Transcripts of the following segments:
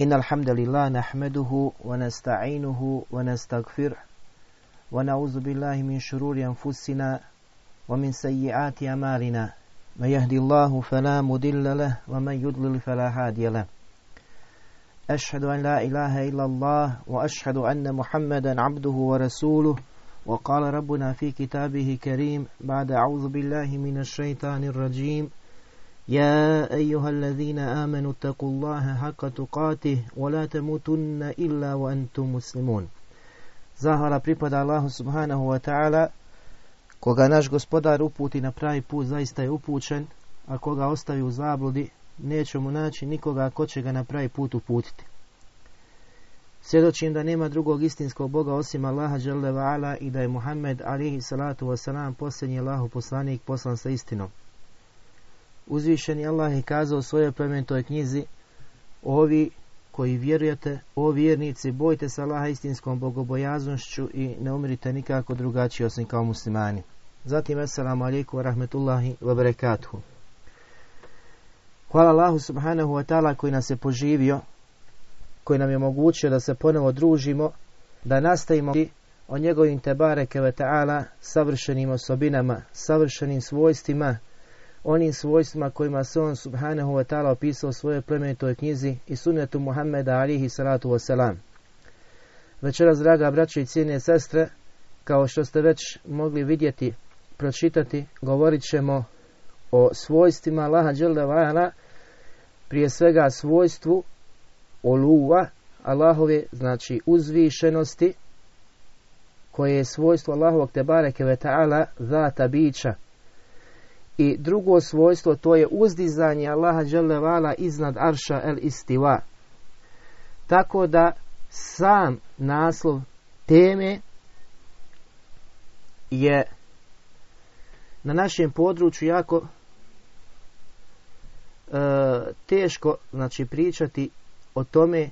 إن الحمد لله نحمده ونستعينه ونستغفره ونعوذ بالله من شرور أنفسنا ومن سيئات أمالنا من يهدي الله فلا مضل له ومن يضلل فلا هادي له. أشهد أن لا إله إلا الله وأشهد أن محمدا عبده ورسوله. وقال ربنا في كتابه كريم بعد أعوذ بالله من الشيطان الرجيم. يا أيها الذين آمنوا اتقوا الله حق تقاته ولا تموتن إلا وأنتم مسلمون Zahvala pripada Allahu subhanahu wa ta'ala koga naš gospodar uputi na pravi put zaista je upućen a koga ostavi u zabludi neće mu naći nikoga ko će ga na pravi put uputiti. Svjedočim da nema drugog istinskog Boga osim Allaha ala i da je Muhammed alihi salatu wasalam posljednji Allahu poslanik poslan sa istinom. Uzvišeni Allah je kazao u svojoj plemenitoj knjizi Ovi koji vjerujete, o vjernici, bojte se Allaha istinskom bogobojaznošću i ne umirite nikako drugačiji osim kao muslimani. Zatim, assalamu alaikum wa rahmetullahi wa barakatuhu. Hvala Allahu subhanahu wa ta'ala koji nas je poživio, koji nam je omogućio da se ponovo družimo, da nastavimo o njegovim tebareke ve ta'ala savršenim osobinama, savršenim svojstvima, onim svojstvima kojima se on subhanahu wa ta'ala opisao u svojoj plemenitoj knjizi i sunetu Muhammeda alihi salatu wasalam. Večeras, draga braće i cijene sestre, kao što ste već mogli vidjeti, pročitati, govorit ćemo o svojstvima Allaha dželle prije svega svojstvu oluva Allahove, znači uzvišenosti, koje je svojstvo Allahovog tebareke ve ta'ala zata bića, i drugo svojstvo to je uzdizanje Allaha vala iznad arša el istiva. Tako da sam naslov teme je na našem području jako e, teško znači pričati o tome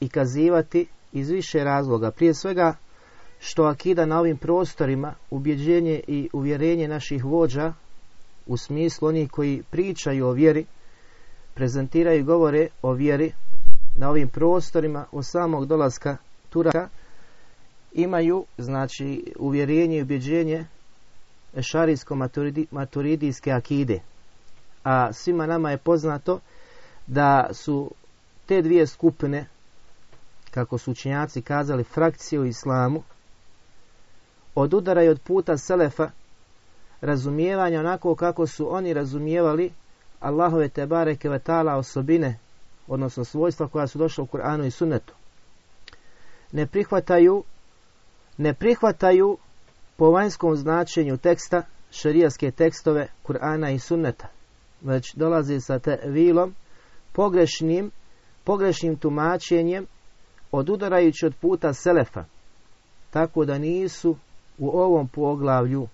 i kazivati iz više razloga. Prije svega što akida na ovim prostorima, ubjeđenje i uvjerenje naših vođa u smislu onih koji pričaju o vjeri, prezentiraju i govore o vjeri na ovim prostorima od samog dolaska Turaka, imaju znači uvjerenje i ubjeđenje šarijsko-maturidijske akide. A svima nama je poznato da su te dvije skupine, kako su učenjaci kazali, frakcije u islamu, od udara i od puta Selefa razumijevanja onako kako su oni razumijevali Allahove tebare kevetala osobine, odnosno svojstva koja su došla u Kur'anu i Sunnetu. Ne prihvataju, ne prihvataju po vanjskom značenju teksta šerijaske tekstove Kur'ana i Sunneta, već dolazi sa te vilom, pogrešnim, pogrešnim tumačenjem, odudarajući od puta Selefa, tako da nisu u ovom poglavlju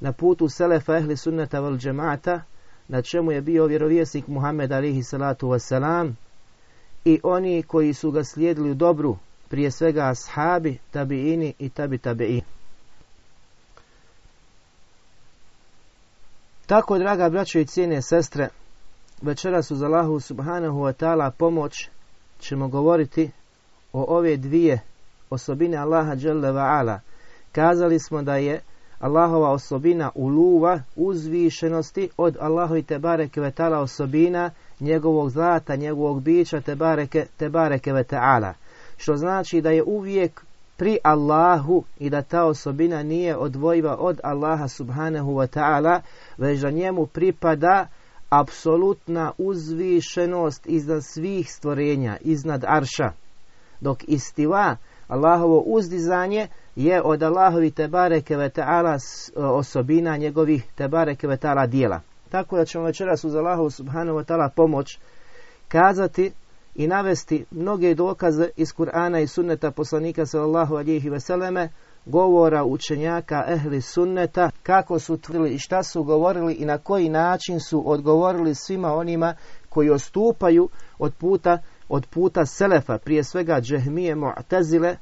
na putu Selefa ehli sunneta val džemata, na čemu je bio vjerovjesnik Muhammed alihi salatu wasalam i oni koji su ga slijedili u dobru, prije svega ashabi, tabiini i tabi tabi'i. Tako, draga braćo i cijene sestre, večeras uz Allahu subhanahu wa ta'ala pomoć ćemo govoriti o ove dvije osobine Allaha dželle Kazali smo da je Allahova osobina uluva, uzvišenosti od Allahovi tebareke ve ta'ala osobina njegovog zlata, njegovog bića tebareke, tebareke ve ta'ala. Što znači da je uvijek pri Allahu i da ta osobina nije odvojiva od Allaha subhanahu wa ta'ala, već da njemu pripada apsolutna uzvišenost iznad svih stvorenja, iznad arša. Dok istiva, Allahovo uzdizanje je od Allahovi tebareke ve ta'ala osobina njegovih tebareke ve ta'ala dijela. Tako da ćemo večeras uz Allahu subhanahu wa ta'ala pomoć kazati i navesti mnoge dokaze iz Kur'ana i sunneta poslanika sallallahu alihi veseleme, govora učenjaka ehli sunneta, kako su tvrdili i šta su govorili i na koji način su odgovorili svima onima koji ostupaju od puta od puta Selefa, prije svega Džehmije Mu'tazile,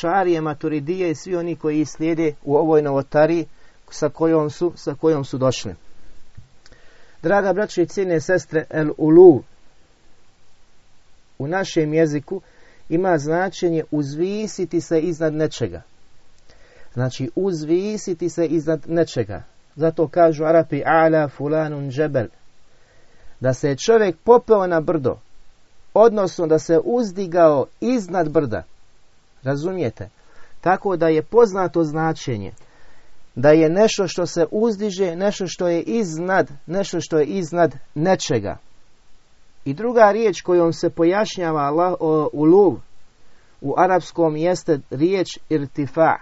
Šarije, Maturidije i svi oni koji slijede u ovoj novotari sa kojom su, sa kojom su došli. Draga braće i cijene sestre El Ulu, u našem jeziku ima značenje uzvisiti se iznad nečega. Znači uzvisiti se iznad nečega. Zato kažu Arapi ala fulanun džebel. Da se je čovjek popeo na brdo, odnosno da se uzdigao iznad brda. Razumijete? Tako da je poznato značenje da je nešto što se uzdiže, nešto što je iznad, nešto što je iznad nečega. I druga riječ kojom se pojašnjava Allah, u luv u arapskom jeste riječ irtifa,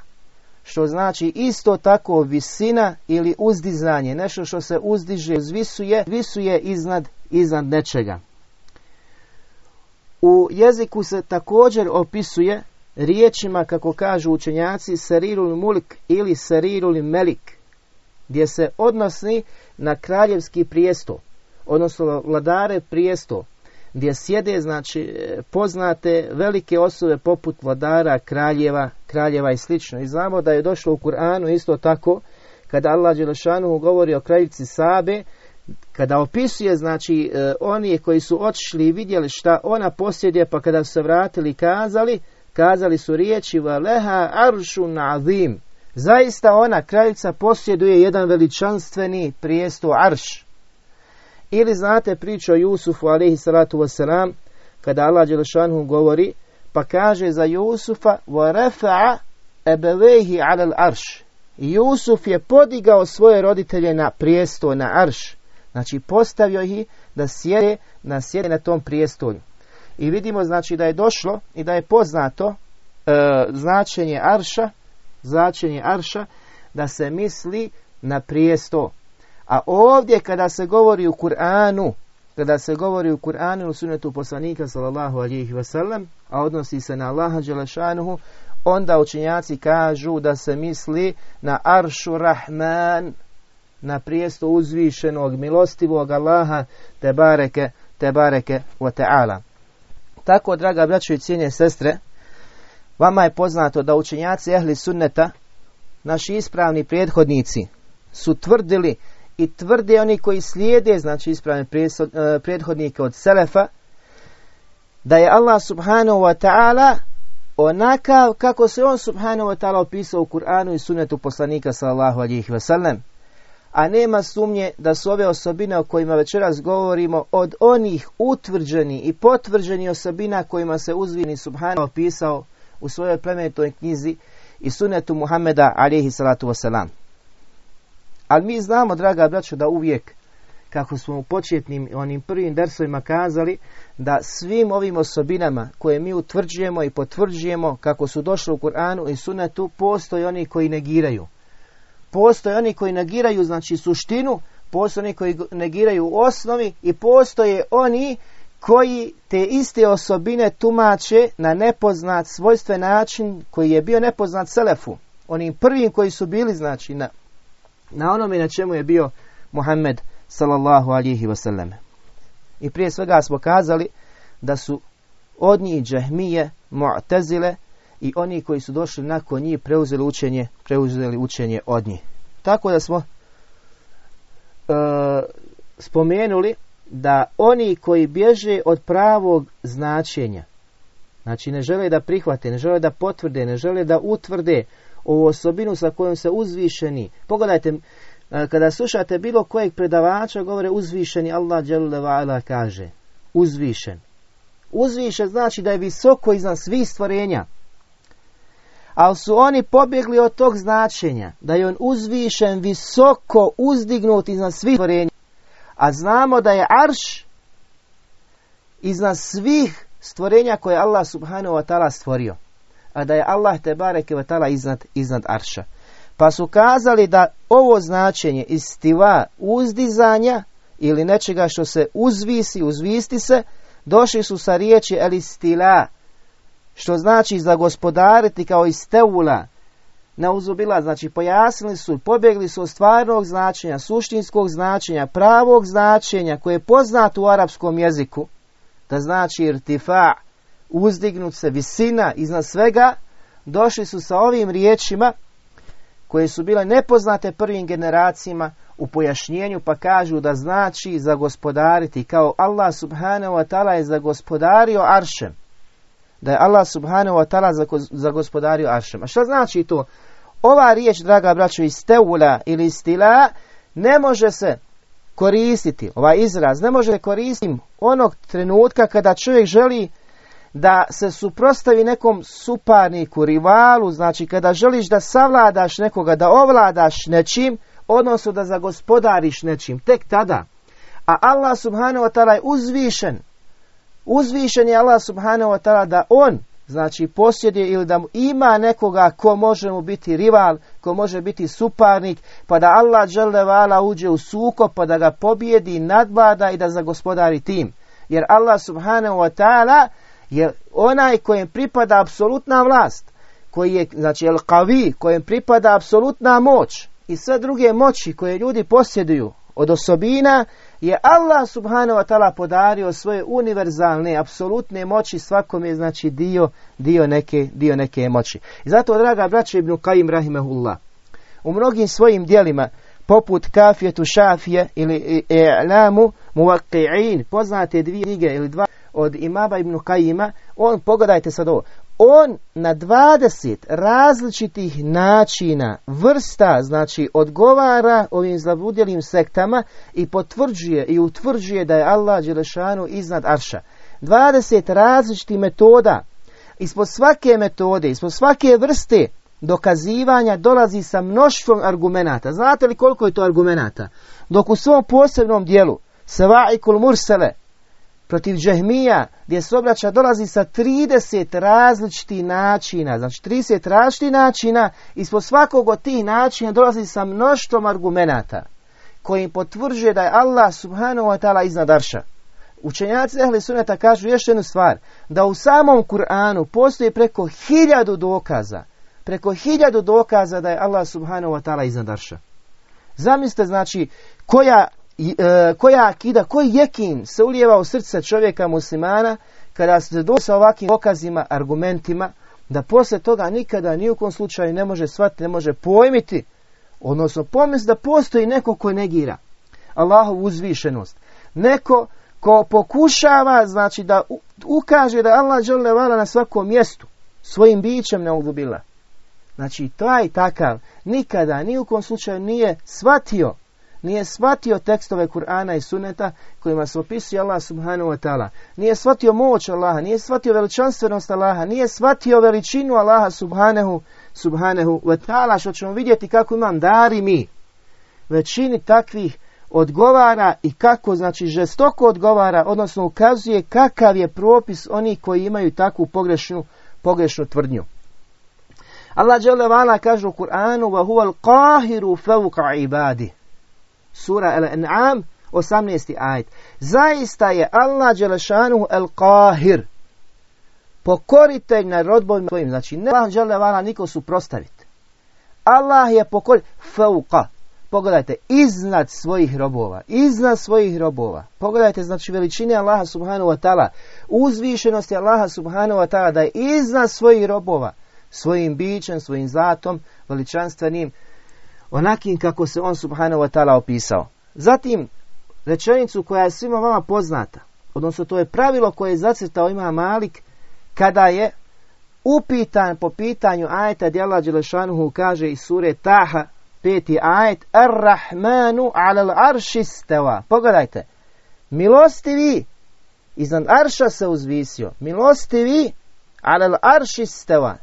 što znači isto tako visina ili uzdizanje, nešto što se uzdiže, zvisuje, visuje iznad, iznad nečega. U jeziku se također opisuje riječima, kako kažu učenjaci, serirul mulik ili serirul melik, gdje se odnosi na kraljevski prijesto, odnosno vladare prijesto, gdje sjede, znači, poznate velike osobe poput vladara, kraljeva, kraljeva i slično. I znamo da je došlo u Kur'anu isto tako, kada Allah Đelešanu govori o kraljici Sabe, kada opisuje, znači, e, oni koji su otišli i vidjeli šta ona posjeduje, pa kada su se vratili i kazali, kazali su riječi Valeha aršu nazim. Zaista ona, kraljica, posjeduje jedan veličanstveni prijesto arš. Ili znate priču o Jusufu alaihi salatu wasalam, kada Allah Đelešanu govori, pa kaže za Jusufa وَرَفَعَ ebevehi alal arš. Jusuf je podigao svoje roditelje na prijesto, na arš. Znači postavio ih da sjede na, sjede na tom prijestolju. I vidimo znači da je došlo i da je poznato e, značenje arša, značenje arša da se misli na prijesto. A ovdje kada se govori u Kur'anu, kada se govori u Kur'anu u sunetu poslanika sallallahu alihi wasallam, a odnosi se na Allaha Đelešanuhu, onda učenjaci kažu da se misli na aršu Rahman, na prijesto uzvišenog, milostivog Allaha, te bareke, te bareke wa ta'ala. Tako, draga braćo i cijenje sestre, vama je poznato da učenjaci ehli sunneta, naši ispravni prethodnici, su tvrdili i tvrde oni koji slijede, znači ispravne e, prethodnike od Selefa, da je Allah subhanahu wa ta'ala onakav kako se on subhanahu wa ta'ala opisao u Kur'anu i sunetu poslanika sallallahu alihi wasallam. A nema sumnje da su ove osobine o kojima večeras govorimo od onih utvrđeni i potvrđeni osobina kojima se uzvini subhanahu opisao u svojoj plemenitoj knjizi i sunetu Muhammeda alihi salatu wasalam. Ali mi znamo, draga braćo, da uvijek, kako smo u početnim onim prvim dersovima kazali, da svim ovim osobinama koje mi utvrđujemo i potvrđujemo kako su došli u Kur'anu i Sunetu, postoje oni koji negiraju. Postoje oni koji negiraju, znači suštinu, postoje oni koji negiraju osnovi i postoje oni koji te iste osobine tumače na nepoznat svojstven način koji je bio nepoznat Selefu. Onim prvim koji su bili, znači, na na onome na čemu je bio Muhammed sallallahu alihi wasallam. I prije svega smo kazali da su od njih džahmije, mu'tazile i oni koji su došli nakon njih preuzeli učenje, preuzeli učenje od njih. Tako da smo e, spomenuli da oni koji bježe od pravog značenja, znači ne žele da prihvate, ne žele da potvrde, ne žele da utvrde ovu osobinu sa kojom se uzvišeni. Pogledajte, e, kada slušate bilo kojeg predavača, govore uzvišeni Allah ala kaže. Uzvišen. Uzvišen znači da je visoko iznad svih stvorenja. Ali su oni pobjegli od tog značenja, da je on uzvišen, visoko uzdignut iznad svih stvorenja. A znamo da je arš iznad svih stvorenja koje Allah subhanahu wa ta'ala stvorio a da je Allah te bareke iznad, iznad arša. Pa su kazali da ovo značenje istiva uzdizanja ili nečega što se uzvisi, uzvisti se, došli su sa riječi elistila, što znači zagospodariti kao isteula, na uzubila, znači pojasnili su, pobjegli su od stvarnog značenja, suštinskog značenja, pravog značenja koje je poznato u arapskom jeziku, da znači irtifa, uzdignut se visina iznad svega, došli su sa ovim riječima koje su bile nepoznate prvim generacijama, u pojašnjenju pa kažu da znači zagospodariti kao Allah subhanahu wa ta'ala je zagospodario aršem. Da je Allah subhanahu wa ta'ala zagospodario aršem. A šta znači to? Ova riječ, draga braćo, isteula ili stila ne može se koristiti, ovaj izraz, ne može koristiti onog trenutka kada čovjek želi da se suprostavi nekom suparniku, rivalu, znači kada želiš da savladaš nekoga, da ovladaš nečim, odnosno da zagospodariš nečim, tek tada. A Allah subhanahu wa ta'ala je uzvišen. Uzvišen je Allah subhanahu wa ta'ala da on, znači posjeduje ili da ima nekoga ko može mu biti rival, ko može biti suparnik, pa da Allah vala uđe u suko, pa da ga pobijedi, nadvlada i da zagospodari tim. Jer Allah subhanahu wa ta'ala je onaj kojem pripada apsolutna vlast, koji je, znači, el kavi, kojem pripada apsolutna moć i sve druge moći koje ljudi posjeduju od osobina, je Allah subhanahu wa ta'ala podario svoje univerzalne, apsolutne moći svakom je znači dio, dio, neke, dio neke moći. I zato, draga braća Ibn Kajim Rahimahullah, u mnogim svojim dijelima, poput Kafijetu Šafije ili I'lamu Muvaqi'in, poznate dvije knjige ili dva od imaba ibn Kajima, on, pogledajte sad ovo, on na 20 različitih načina, vrsta, znači odgovara ovim zavudjelim sektama i potvrđuje i utvrđuje da je Allah Đelešanu iznad Arša. 20 različitih metoda, ispod svake metode, ispod svake vrste dokazivanja dolazi sa mnoštvom argumenata. Znate li koliko je to argumenata? Dok u svom posebnom dijelu, Sava'ikul Mursele, protiv džehmija gdje se obraća dolazi sa 30 različitih načina, znači 30 različitih načina, ispod svakog od tih načina dolazi sa mnoštvom argumenata koji potvrđuje da je Allah subhanahu wa ta'ala iznad arša. Učenjaci Ehli Suneta kažu još jednu stvar, da u samom Kur'anu postoji preko hiljadu dokaza, preko hiljadu dokaza da je Allah subhanahu wa ta'ala iznad arša. Zamislite znači koja e, koja akida, koji jekin se ulijeva u srce čovjeka muslimana kada se do sa ovakvim dokazima, argumentima, da poslije toga nikada ni u kom slučaju ne može shvatiti, ne može pojmiti, odnosno pomisli da postoji neko ko negira Allahovu uzvišenost. Neko ko pokušava, znači da ukaže da Allah žele vala na svakom mjestu, svojim bićem ne udubila. Znači, taj takav nikada, ni u kom slučaju nije shvatio nije shvatio tekstove Kur'ana i Suneta kojima se opisuje Allah subhanahu wa ta'ala. Nije shvatio moć Allaha, nije shvatio veličanstvenost Allaha, nije shvatio veličinu Allaha subhanahu, subhanahu wa ta'ala, što ćemo vidjeti kako imam dari mi. Većini takvih odgovara i kako, znači, žestoko odgovara, odnosno ukazuje kakav je propis onih koji imaju takvu pogrešnu, pogrešnu tvrdnju. Allah dželle kaže u Kur'anu: "Wa huwa al-qahiru fawqa ibadi." Sura Al-An'am, 18. ajet. Zaista je Allah Đelešanu el-Qahir, pokoritelj na rodbom svojim. Znači, ne Allah Đelevala niko suprostaviti. Allah je pokoritelj fauqa. Pogledajte, iznad svojih robova, iznad svojih robova. Pogledajte, znači, veličine Allaha subhanahu wa ta'ala, uzvišenosti Allaha subhanahu wa ta'ala, da je iznad svojih robova, svojim bićem, svojim zatom, veličanstvenim, onakim kako se on subhanahu wa ta'ala opisao. Zatim, rečenicu koja je svima vama poznata, odnosno to je pravilo koje je zacrtao ima Malik, kada je upitan po pitanju ajeta gdje Allah Đelešanuhu kaže iz sure Taha, peti ajet, Ar-Rahmanu alal arši steva. Pogledajte, milostivi, iznad arša se uzvisio, milostivi alal arši steva.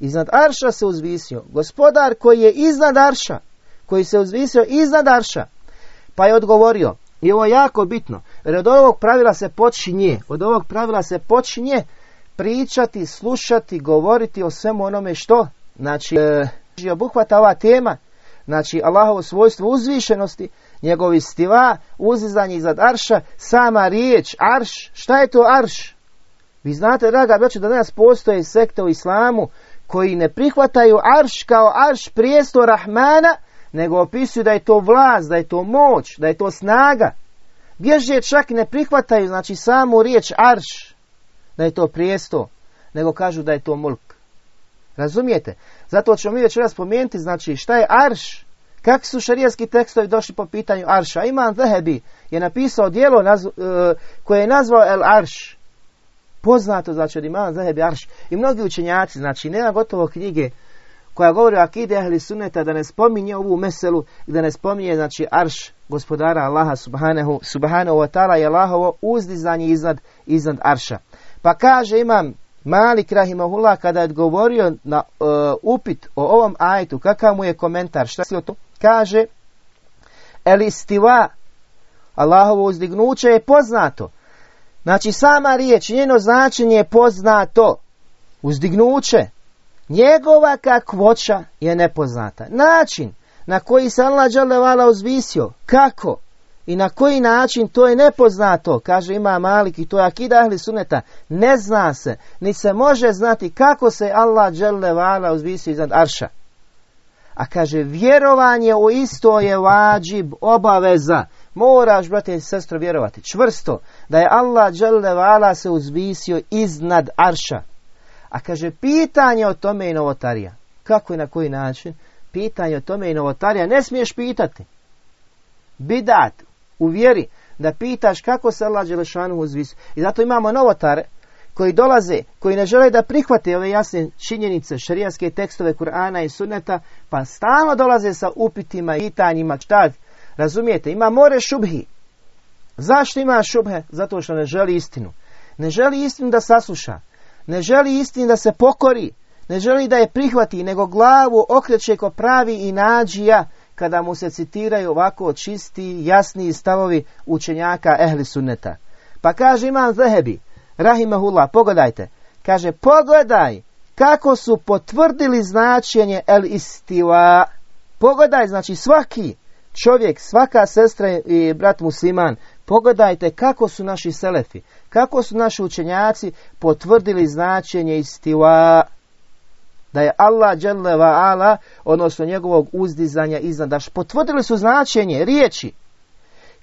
Iznad Arša se uzvisio. Gospodar koji je iznad Arša, koji se uzvisio iznad Arša, pa je odgovorio, i ovo je jako bitno, jer od ovog pravila se počinje, od ovog pravila se počinje pričati, slušati, govoriti o svemu onome što, znači, e, obuhvata ova tema, znači Allahovo svojstvo uzvišenosti, njegovi stiva, uzizanje iznad arša, sama riječ, arš, šta je to arš? Vi znate, draga braću, da danas postoje sekte u islamu koji ne prihvataju arš kao arš prijesto Rahmana, nego opisuju da je to vlast, da je to moć, da je to snaga. Bježe čak ne prihvataju, znači samu riječ arš, da je to prijesto, nego kažu da je to mulk. Razumijete? Zato ćemo mi večeras spomenuti, znači šta je arš, Kako su šarijaski tekstovi došli po pitanju Arša? Imam Zahebi je napisao dijelo e, koje je nazvao El Arš. Poznato znači od Imam Zahebi Arš. I mnogi učenjaci, znači nema gotovo knjige koja govori o akide ahli sunneta da ne spominje ovu meselu i da ne spominje znači arš gospodara Allaha subhanahu, subhanahu wa ta'ala i Allahovo uzdizanje iznad, iznad arša. Pa kaže imam Malik Rahimahullah kada je govorio na e, upit o ovom ajtu, kakav mu je komentar, šta o to kaže, el istiva, Allahovo uzdignuće je poznato. Znači sama riječ, njeno značenje je poznato. Uzdignuće. Njegova kakvoća je nepoznata. Način na koji se Allah dželevala uzvisio, kako i na koji način to je nepoznato, kaže ima Malik i to je akida ahli suneta, ne zna se, ni se može znati kako se Allah dželevala uzvisio iznad arša. A kaže, vjerovanje u isto je vađib, obaveza. Moraš, brate i sestro, vjerovati čvrsto da je Allah dželevala se uzvisio iznad arša. A kaže, pitanje o tome i novotarija. Kako i na koji način? Pitanje o tome i novotarija ne smiješ pitati. Bidat, u vjeri, da pitaš kako se Allah Đelešanu uzvisio. I zato imamo novotare koji dolaze, koji ne žele da prihvate ove jasne činjenice, šarijaske tekstove Kur'ana i Sunneta, pa stalno dolaze sa upitima i pitanjima, šta, razumijete, ima more šubhi. Zašto ima šubhe? Zato što ne želi istinu. Ne želi istinu da sasluša. Ne želi istinu da se pokori. Ne želi da je prihvati, nego glavu okreće ko pravi i nađija kada mu se citiraju ovako čisti, jasni stavovi učenjaka ehli sunneta. Pa kaže imam Zahebi, Rahimahullah, pogledajte, kaže pogledaj kako su potvrdili značenje el istiva. Pogledaj, znači svaki čovjek, svaka sestra i brat musliman, pogledajte kako su naši selefi, kako su naši učenjaci potvrdili značenje istiva da je Allah dželle ala, odnosno njegovog uzdizanja iznad daš. Potvrdili su značenje riječi,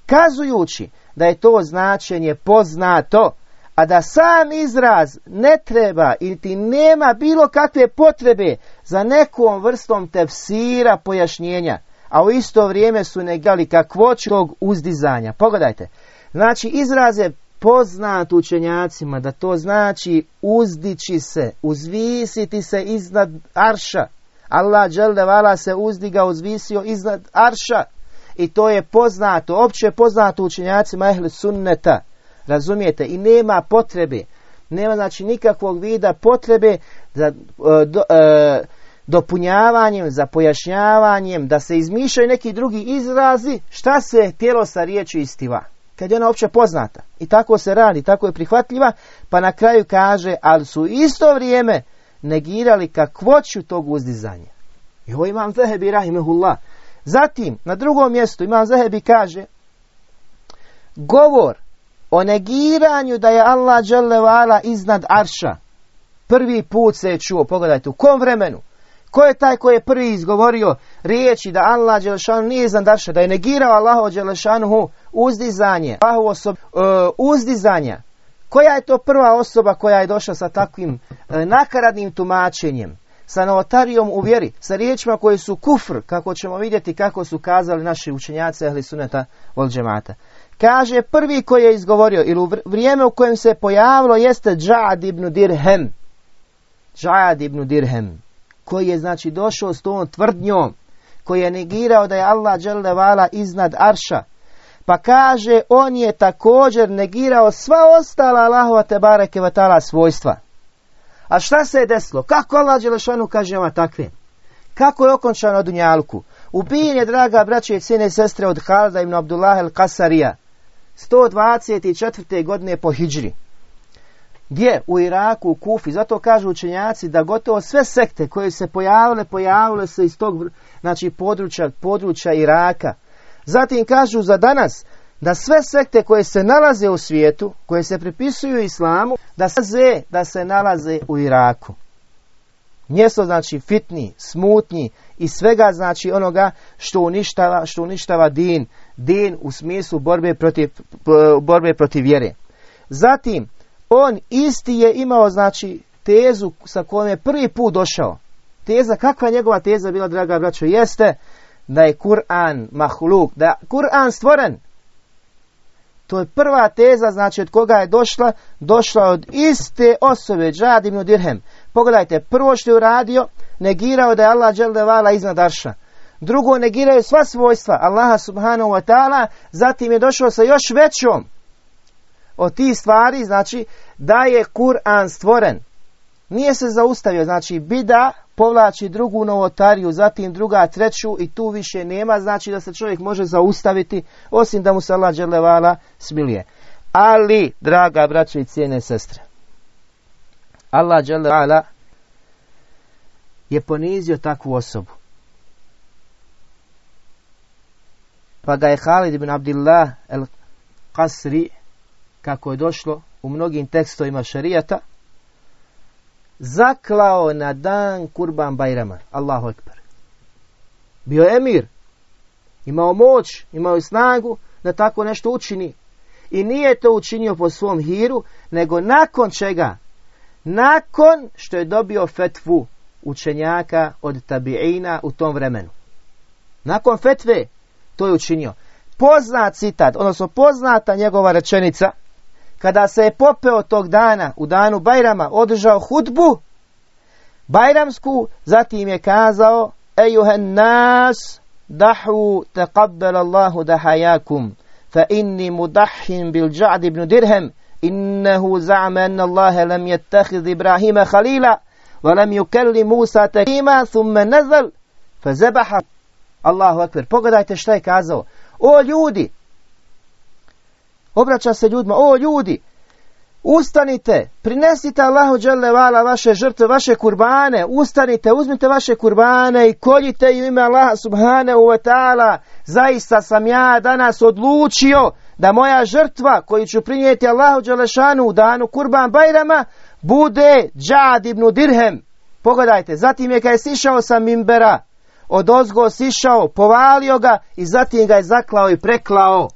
kazujući da je to značenje poznato, a da sam izraz ne treba ili nema bilo kakve potrebe za nekom vrstom tefsira pojašnjenja, a u isto vrijeme su negali kakvoću tog uzdizanja. Pogledajte, znači je poznat učenjacima da to znači uzdići se, uzvisiti se iznad arša. Allah vala se uzdiga, uzvisio iznad arša. I to je poznato, opće poznato učenjacima ehli sunneta. Razumijete? I nema potrebe, nema znači nikakvog vida potrebe za e, do, e, dopunjavanjem, za pojašnjavanjem, da se izmišljaju neki drugi izrazi, šta se tijelo sa riječi istiva kad je ona opće poznata. I tako se radi, tako je prihvatljiva, pa na kraju kaže, ali su isto vrijeme negirali kakvoću tog uzdizanja. I ovo imam Zahebi Rahimehullah. Zatim, na drugom mjestu imam Zahebi kaže, govor o negiranju da je Allah iznad arša. Prvi put se je čuo, pogledajte, u kom vremenu? Ko je taj koji je prvi izgovorio riječi da Allah Đelešanu nije zandaša, da je negirao Allaho Đelešanu uzdizanje, Allahovu osob, uh, uzdizanja. Koja je to prva osoba koja je došla sa takvim uh, nakaradnim tumačenjem, sa novotarijom u vjeri, sa riječima koje su kufr, kako ćemo vidjeti kako su kazali naši učenjaci ahli suneta vol džemata. Kaže, prvi koji je izgovorio, ili u vrijeme u kojem se pojavilo, jeste Džad ibn Dirhem. Džad ibn Dirhem koji je znači došao s tom tvrdnjom, koji je negirao da je Allah vala iznad arša, pa kaže on je također negirao sva ostala Allahova te bareke vatala svojstva. A šta se je desilo? Kako Allah Đelešanu kaže ova takve? Kako je okončano Dunjalku? Ubijen je, draga braće i cijene sestre, od Halda ibn Abdullah el Kasarija, 124. godine po Hidžri. Gdje? U Iraku, u Kufi. Zato kažu učenjaci da gotovo sve sekte koje se pojavile, pojavile se iz tog znači, područja, područja Iraka. Zatim kažu za danas da sve sekte koje se nalaze u svijetu, koje se pripisuju islamu, da se, da se nalaze u Iraku. Mjesto znači fitni, smutnji i svega znači onoga što uništava, što uništava din, din u smislu borbe protiv, borbe protiv vjere. Zatim, on isti je imao znači tezu sa kojom je prvi put došao. Teza, kakva je njegova teza bila, draga braćo, jeste da je Kur'an mahluk, da je Kur'an stvoren. To je prva teza, znači od koga je došla, došla od iste osobe, Džad ibn Dirhem. Pogledajte, prvo što je uradio, negirao da je Allah vala iznad Arša. Drugo, negiraju sva svojstva Allaha subhanahu wa ta'ala, zatim je došao sa još većom od tih stvari, znači da je Kur'an stvoren. Nije se zaustavio, znači bida povlači drugu novotariju, zatim druga treću i tu više nema, znači da se čovjek može zaustaviti, osim da mu se Allah dželevala smilije. Ali, draga braće i cijene sestre, Allah dželevala je ponizio takvu osobu. Pa ga je Halid ibn Abdillah el Qasri, kako je došlo u mnogim tekstovima šarijata, zaklao na dan Kurban Bajrama. Allahu Ekber. Bio emir. Imao moć, imao snagu da tako nešto učini. I nije to učinio po svom hiru, nego nakon čega? Nakon što je dobio fetvu učenjaka od tabiina u tom vremenu. Nakon fetve to je učinio. Poznat citat, odnosno poznata njegova rečenica, kada se je popeo tog dana, u danu Bajrama, održao hudbu, Bajramsku, zatim je kazao, Ejuhen nas, dahu taqabbal Allahu dahajakum, fa inni mudahhim bil dža'd ibn dirhem, innehu za'ma anna Allahe lam jettahid Ibrahima khalila, wa lam yukelli Musa takima, thumme nazal, fa zebaha. Allahu akbar. Pogledajte šta je kazao. O ljudi, Obraća se ljudima, o ljudi, ustanite, prinesite Allahu vala vaše žrtve, vaše kurbane, ustanite, uzmite vaše kurbane i koljite u ime Allaha subhanahu wa ta'ala. Zaista sam ja danas odlučio da moja žrtva koju ću prinijeti Allahu Đelešanu u danu kurban Bajrama bude džad ibn dirhem. Pogledajte, zatim je kad je sišao sa mimbera, od ozgo sišao, povalio ga i zatim ga je zaklao i preklao.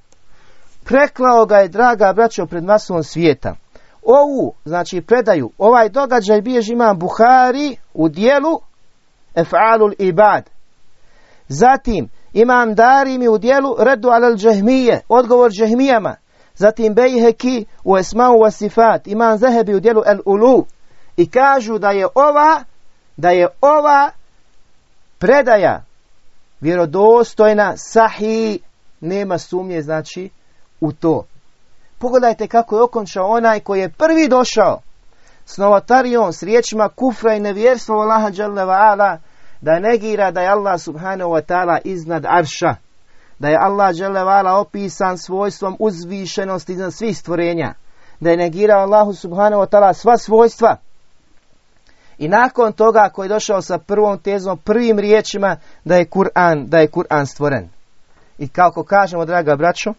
Preklao ga je, draga braćo, pred masom svijeta. Ovu, znači predaju, ovaj događaj bježi imam Buhari u dijelu Ef'alul Ibad. Zatim, imam Darimi u dijelu Redu alal džehmije, odgovor džehmijama. Zatim Bejheki u Esmau Wasifat, imam Zahebi u dijelu El Ulu. I kažu da je ova, da je ova predaja vjerodostojna, sahi, nema sumnje, znači, u to. Pogledajte kako je okončao onaj koji je prvi došao s novotarijom, s riječima kufra i nevjerstva Allaha ala, da negira da je Allah subhanahu wa ta'ala iznad arša, da je Allah ala opisan svojstvom uzvišenosti iznad svih stvorenja, da je negirao Allahu subhanahu wa ta'ala sva svojstva, i nakon toga ako je došao sa prvom tezom, prvim riječima da je Kur'an, da je Kur'an stvoren. I kako kažemo, draga braćo,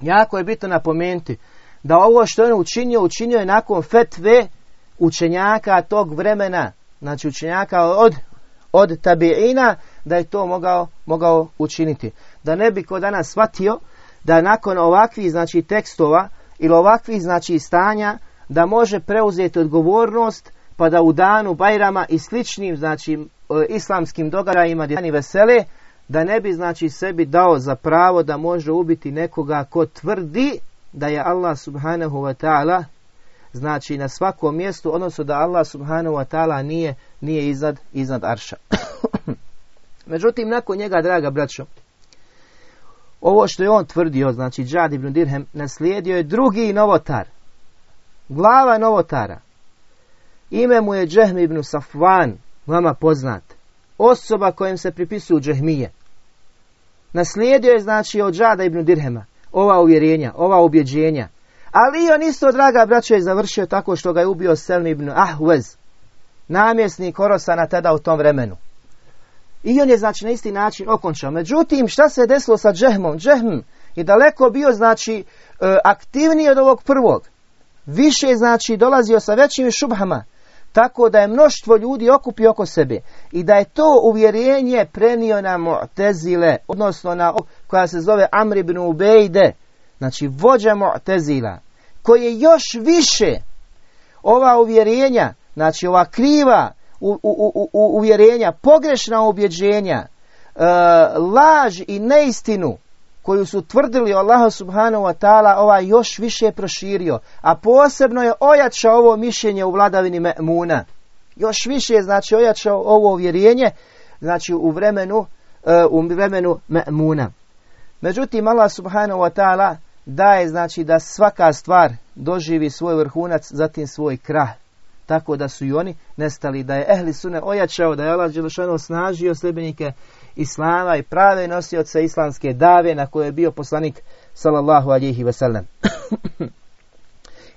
Jako je bitno napomenuti da ovo što je on učinio, učinio je nakon fetve učenjaka tog vremena, znači učenjaka od, od tabiina, da je to mogao, mogao učiniti. Da ne bi ko danas shvatio da nakon ovakvih znači tekstova ili ovakvih znači stanja da može preuzeti odgovornost pa da u danu Bajrama i sličnim znači e, islamskim događajima dani vesele da ne bi znači sebi dao za pravo da može ubiti nekoga ko tvrdi da je Allah subhanahu wa ta'ala znači na svakom mjestu odnosno da Allah subhanahu wa ta'ala nije, nije iznad, iznad arša. Međutim, nakon njega, draga braćo, ovo što je on tvrdio, znači Džad ibn Dirhem, naslijedio je drugi novotar. Glava novotara. Ime mu je Džehm ibn Safvan, vama poznat osoba kojem se pripisuju džehmije. Naslijedio je znači od Džada ibn Dirhema ova uvjerenja, ova ubjeđenja. Ali on isto, draga braćo, je završio tako što ga je ubio Selmi ibn Ahwez, namjesnik Horosana tada u tom vremenu. I on je znači na isti način okončao. Međutim, šta se desilo sa Džehmom? Džehm je daleko bio znači e, aktivniji od ovog prvog. Više znači dolazio sa većim šubhama tako da je mnoštvo ljudi okupi oko sebe i da je to uvjerenje prenio na Mu'tezile, odnosno na koja se zove Amr ibn Ubejde, znači vođa Mu'tezila, koji je još više ova uvjerenja, znači ova kriva u, u, u, uvjerenja, pogrešna ubjeđenja, laž i neistinu koju su tvrdili Allah subhanahu wa ta'ala ovaj još više proširio, a posebno je ojačao ovo mišljenje u vladavini Me'muna. Još više je znači ojačao ovo uvjerenje znači u vremenu e, u vremenu Me'muna. Međutim Allah subhanahu wa ta'ala daje znači da svaka stvar doživi svoj vrhunac, zatim svoj krah. Tako da su i oni nestali, da je ehli sune ojačao, da je Allah Đelešanu osnažio sljedbenike Islama i prave nosioce islamske dave na koje je bio poslanik sallallahu alihi wasallam.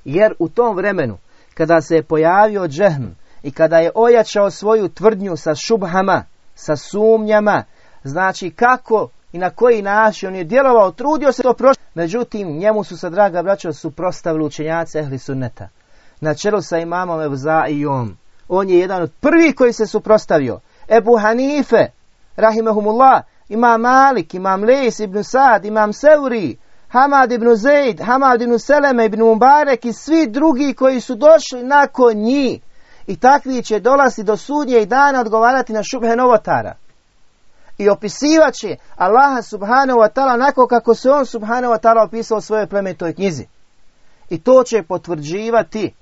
Jer u tom vremenu, kada se je pojavio džehm i kada je ojačao svoju tvrdnju sa šubhama, sa sumnjama, znači kako i na koji način on je djelovao, trudio se to prošlo. Međutim, njemu su se, draga braćo, suprostavili učenjaci ehli sunneta. Na čelu sa imamom Evza i Jom. On je jedan od prvih koji se suprostavio. Ebu Hanife, rahimahumullah, imam Malik, imam Leis ibn Sad, imam Seuri, Hamad ibn Zaid, Hamad ibn Seleme ibn Mubarek i svi drugi koji su došli nakon njih. I takvi će dolaziti do sudnje i dana odgovarati na šubhe novotara. I opisivat će Allaha subhanahu wa ta'ala onako kako se on subhanahu wa ta'ala opisao u svojoj plemenitoj knjizi. I to će potvrđivati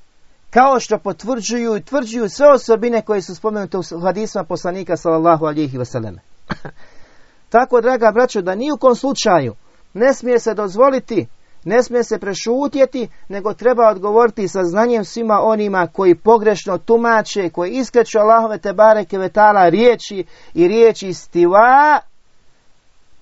kao što potvrđuju i tvrđuju sve osobine koje su spomenute u hadisma poslanika sallallahu alihi wasallam. Tako, draga braćo, da ni u kom slučaju ne smije se dozvoliti, ne smije se prešutjeti, nego treba odgovoriti sa znanjem svima onima koji pogrešno tumače, koji iskreću Allahove te bareke vetala riječi i riječi stiva,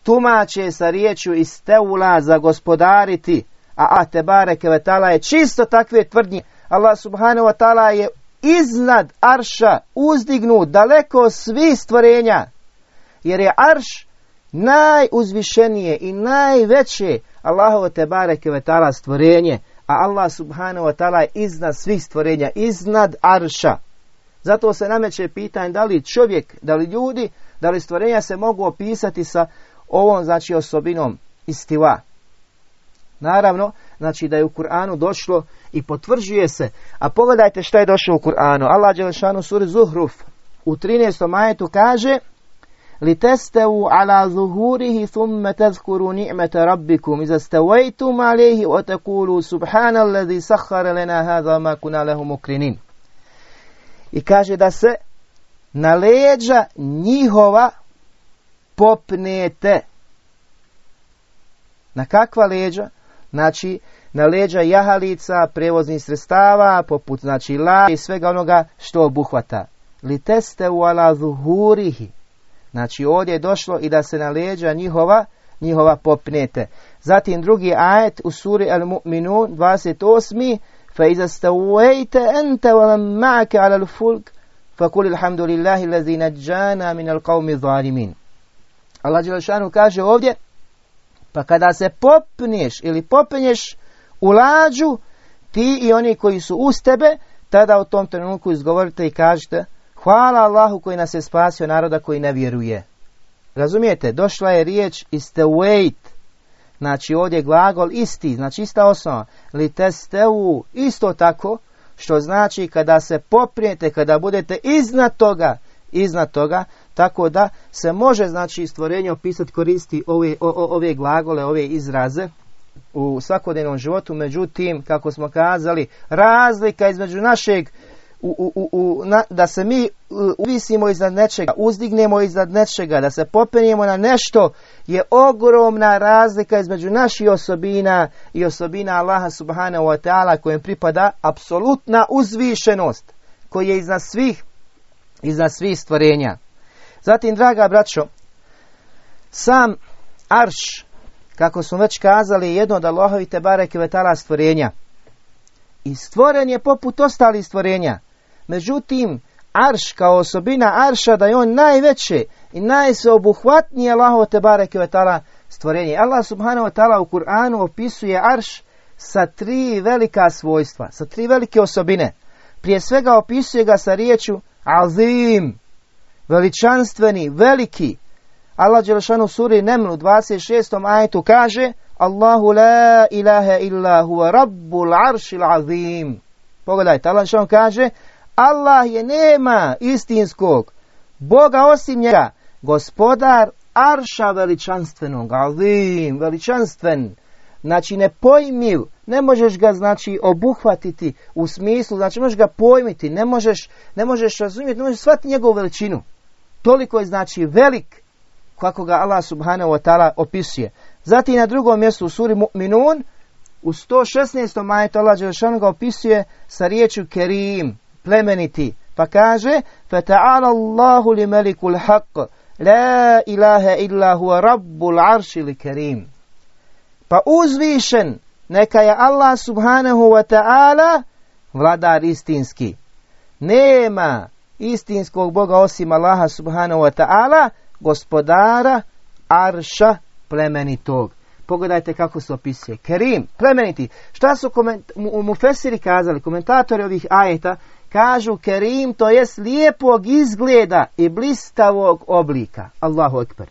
tumače sa riječju isteula za gospodariti, a a te bareke vetala je čisto takve tvrdnje. Allah subhanahu wa ta'ala je iznad arša uzdignut daleko svi stvorenja jer je arš najuzvišenije i najveće Allahovo te bareke ve ta'ala stvorenje, a Allah subhanahu wa ta'ala je iznad svih stvorenja, iznad arša. Zato se nameće pitanje da li čovjek, da li ljudi, da li stvorenja se mogu opisati sa ovom znači osobinom istiva. Naravno, znači da je u Kur'anu došlo i potvrđuje se. A pogledajte šta je došlo u Kur'anu. Allah Đelešanu suri Zuhruf u 13. majetu kaže لتستووا على ظهوره ثم تذكروا نعمة ربكم إذا استويتم عليه وتقولوا سبحان الذي سخر لنا هذا ما كنا له مكرنين I kaže da se na leđa njihova popnete. Na kakva leđa? Znači, na leđa jahalica, prevoznih sredstava, poput znači la i svega onoga što obuhvata. Li teste u ala zuhurihi. Znači ovdje je došlo i da se na leđa njihova, njihova popnete. Zatim drugi ajet u suri Al-Mu'minun 28. فَإِذَا اسْتَوَيْتَ أَنْتَ وَمَنْ مَعَكَ عَلَى الْفُلْكِ فَقُلِ الْحَمْدُ لِلَّهِ الَّذِي نَجَّانَا مِنَ الْقَوْمِ الظَّالِمِينَ Allah Đelešanu kaže ovdje pa kada se popneš ili popneš u lađu ti i oni koji su uz tebe tada u tom trenutku izgovorite i kažete Hvala Allahu koji nas je spasio naroda koji ne vjeruje. Razumijete? Došla je riječ wait. Znači ovdje glagol isti, znači ista osnova. Li testeu, isto tako, što znači kada se poprijete, kada budete iznad toga, iznad toga, tako da se može znači stvorenje opisati koristi ove, ove glagole, ove izraze u svakodnevnom životu, međutim, kako smo kazali, razlika između našeg u, u, u, da se mi uvisimo iznad nečega, uzdignemo iznad nečega, da se popenjemo na nešto, je ogromna razlika između naših osobina i osobina Allaha subhanahu wa ta'ala kojem pripada apsolutna uzvišenost, koji je iznad svih, iznad svih stvorenja. Zatim, draga braćo, sam arš, kako smo već kazali, je jedno od Allahovi te bareke vetala stvorenja. I stvoren je poput ostalih stvorenja. Međutim, arš kao osobina arša da je on najveće i najsveobuhvatnije Allahovo te bareke vetala stvorenje. Allah subhanahu wa ta'ala u Kur'anu opisuje arš sa tri velika svojstva, sa tri velike osobine. Prije svega opisuje ga sa riječu azim, veličanstveni, veliki. Allah Đelešanu suri Nemlu 26. ajetu kaže Allahu la ilaha illa huwa rabbul aršil azim. Pogledajte, Allah Đelešanu kaže Allah je nema istinskog Boga osim njega, gospodar arša veličanstvenog, alim, veličanstven, znači nepojmiv, ne možeš ga znači obuhvatiti u smislu, znači možeš ga pojmiti, ne možeš, ne možeš razumjeti, ne možeš shvatiti njegovu veličinu. Toliko je znači velik kako ga Allah subhanahu wa ta'ala opisuje. Zatim na drugom mjestu u suri Mu'minun, u 116. majetu Allah Đelešanu ga opisuje sa riječju kerim, plemeniti. Pa kaže, فَتَعَالَ اللَّهُ لِمَلِكُ الْحَقِّ La ilaha illa huwa rabbul aršili kerim. Pa uzvišen, neka je Allah subhanahu wa ta'ala vladar istinski. Nema istinskog Boga osim Allaha subhanahu wa ta'ala, gospodara arša plemenitog. Pogledajte kako se opisuje. Kerim, plemeniti. Šta su mu mufesiri kazali, komentatori ovih ajeta, kažu kerim, to jest lijepog izgleda i blistavog oblika. Allahu ekber.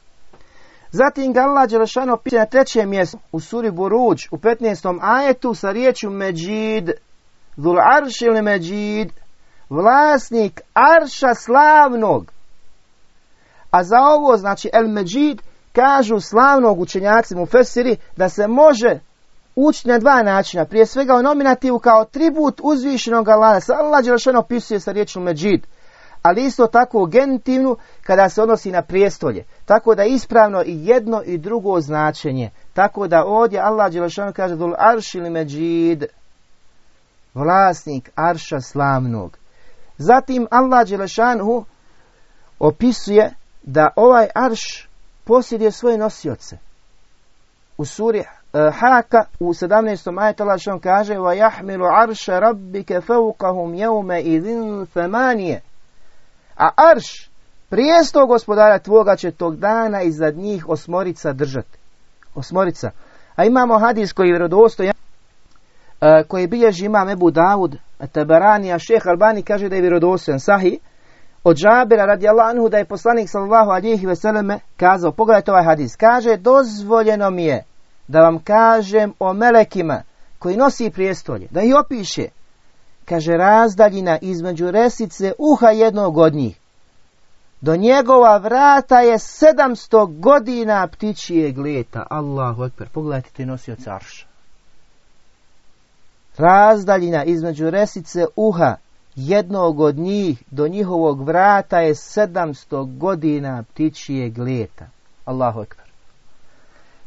Zatim ga Allah Đelešano piše na trećem mjestu u suri Buruđ u 15. ajetu sa riječju Međid, Dhul arš ili Međid, vlasnik arša slavnog. A za ovo, znači El Međid, kažu slavnog učenjaci mu Fesiri da se može učiti na dva načina. Prije svega u nominativu kao tribut uzvišenog Allaha. Allah Đelešano opisuje sa riječom Međid. Ali isto tako u genitivnu kada se odnosi na prijestolje. Tako da ispravno i jedno i drugo značenje. Tako da ovdje Allah Đelešano kaže dul arš ili Međid. Vlasnik arša slavnog. Zatim Allah Đelešanu opisuje da ovaj arš posjeduje svoje nosioce. U suri uh, Haka u 17. ajetu Allah što kaže wa yahmilu arsha rabbike fawqahum yawma idhin thamanije. A arš prijesto gospodara tvoga će tog dana iznad njih osmorica držati. Osmorica. A imamo hadis koji je vjerodostojan uh, koji bilježi imam Ebu Davud Tabarani, a šeh Albani kaže da je vjerodostojan sahih od Džabira radi anhu da je poslanik sallallahu alihi veseleme kazao, pogledajte ovaj hadis, kaže dozvoljeno mi je da vam kažem o melekima koji nosi prijestolje, da ih opiše. Kaže razdaljina između resice uha jednog od njih. Do njegova vrata je sedamsto godina ptičije gleta. Allahu ekber, pogledajte te nosio carša. Razdaljina između resice uha jednog od njih do njihovog vrata je sedamsto godina ptičije gleta. Allahu ekber.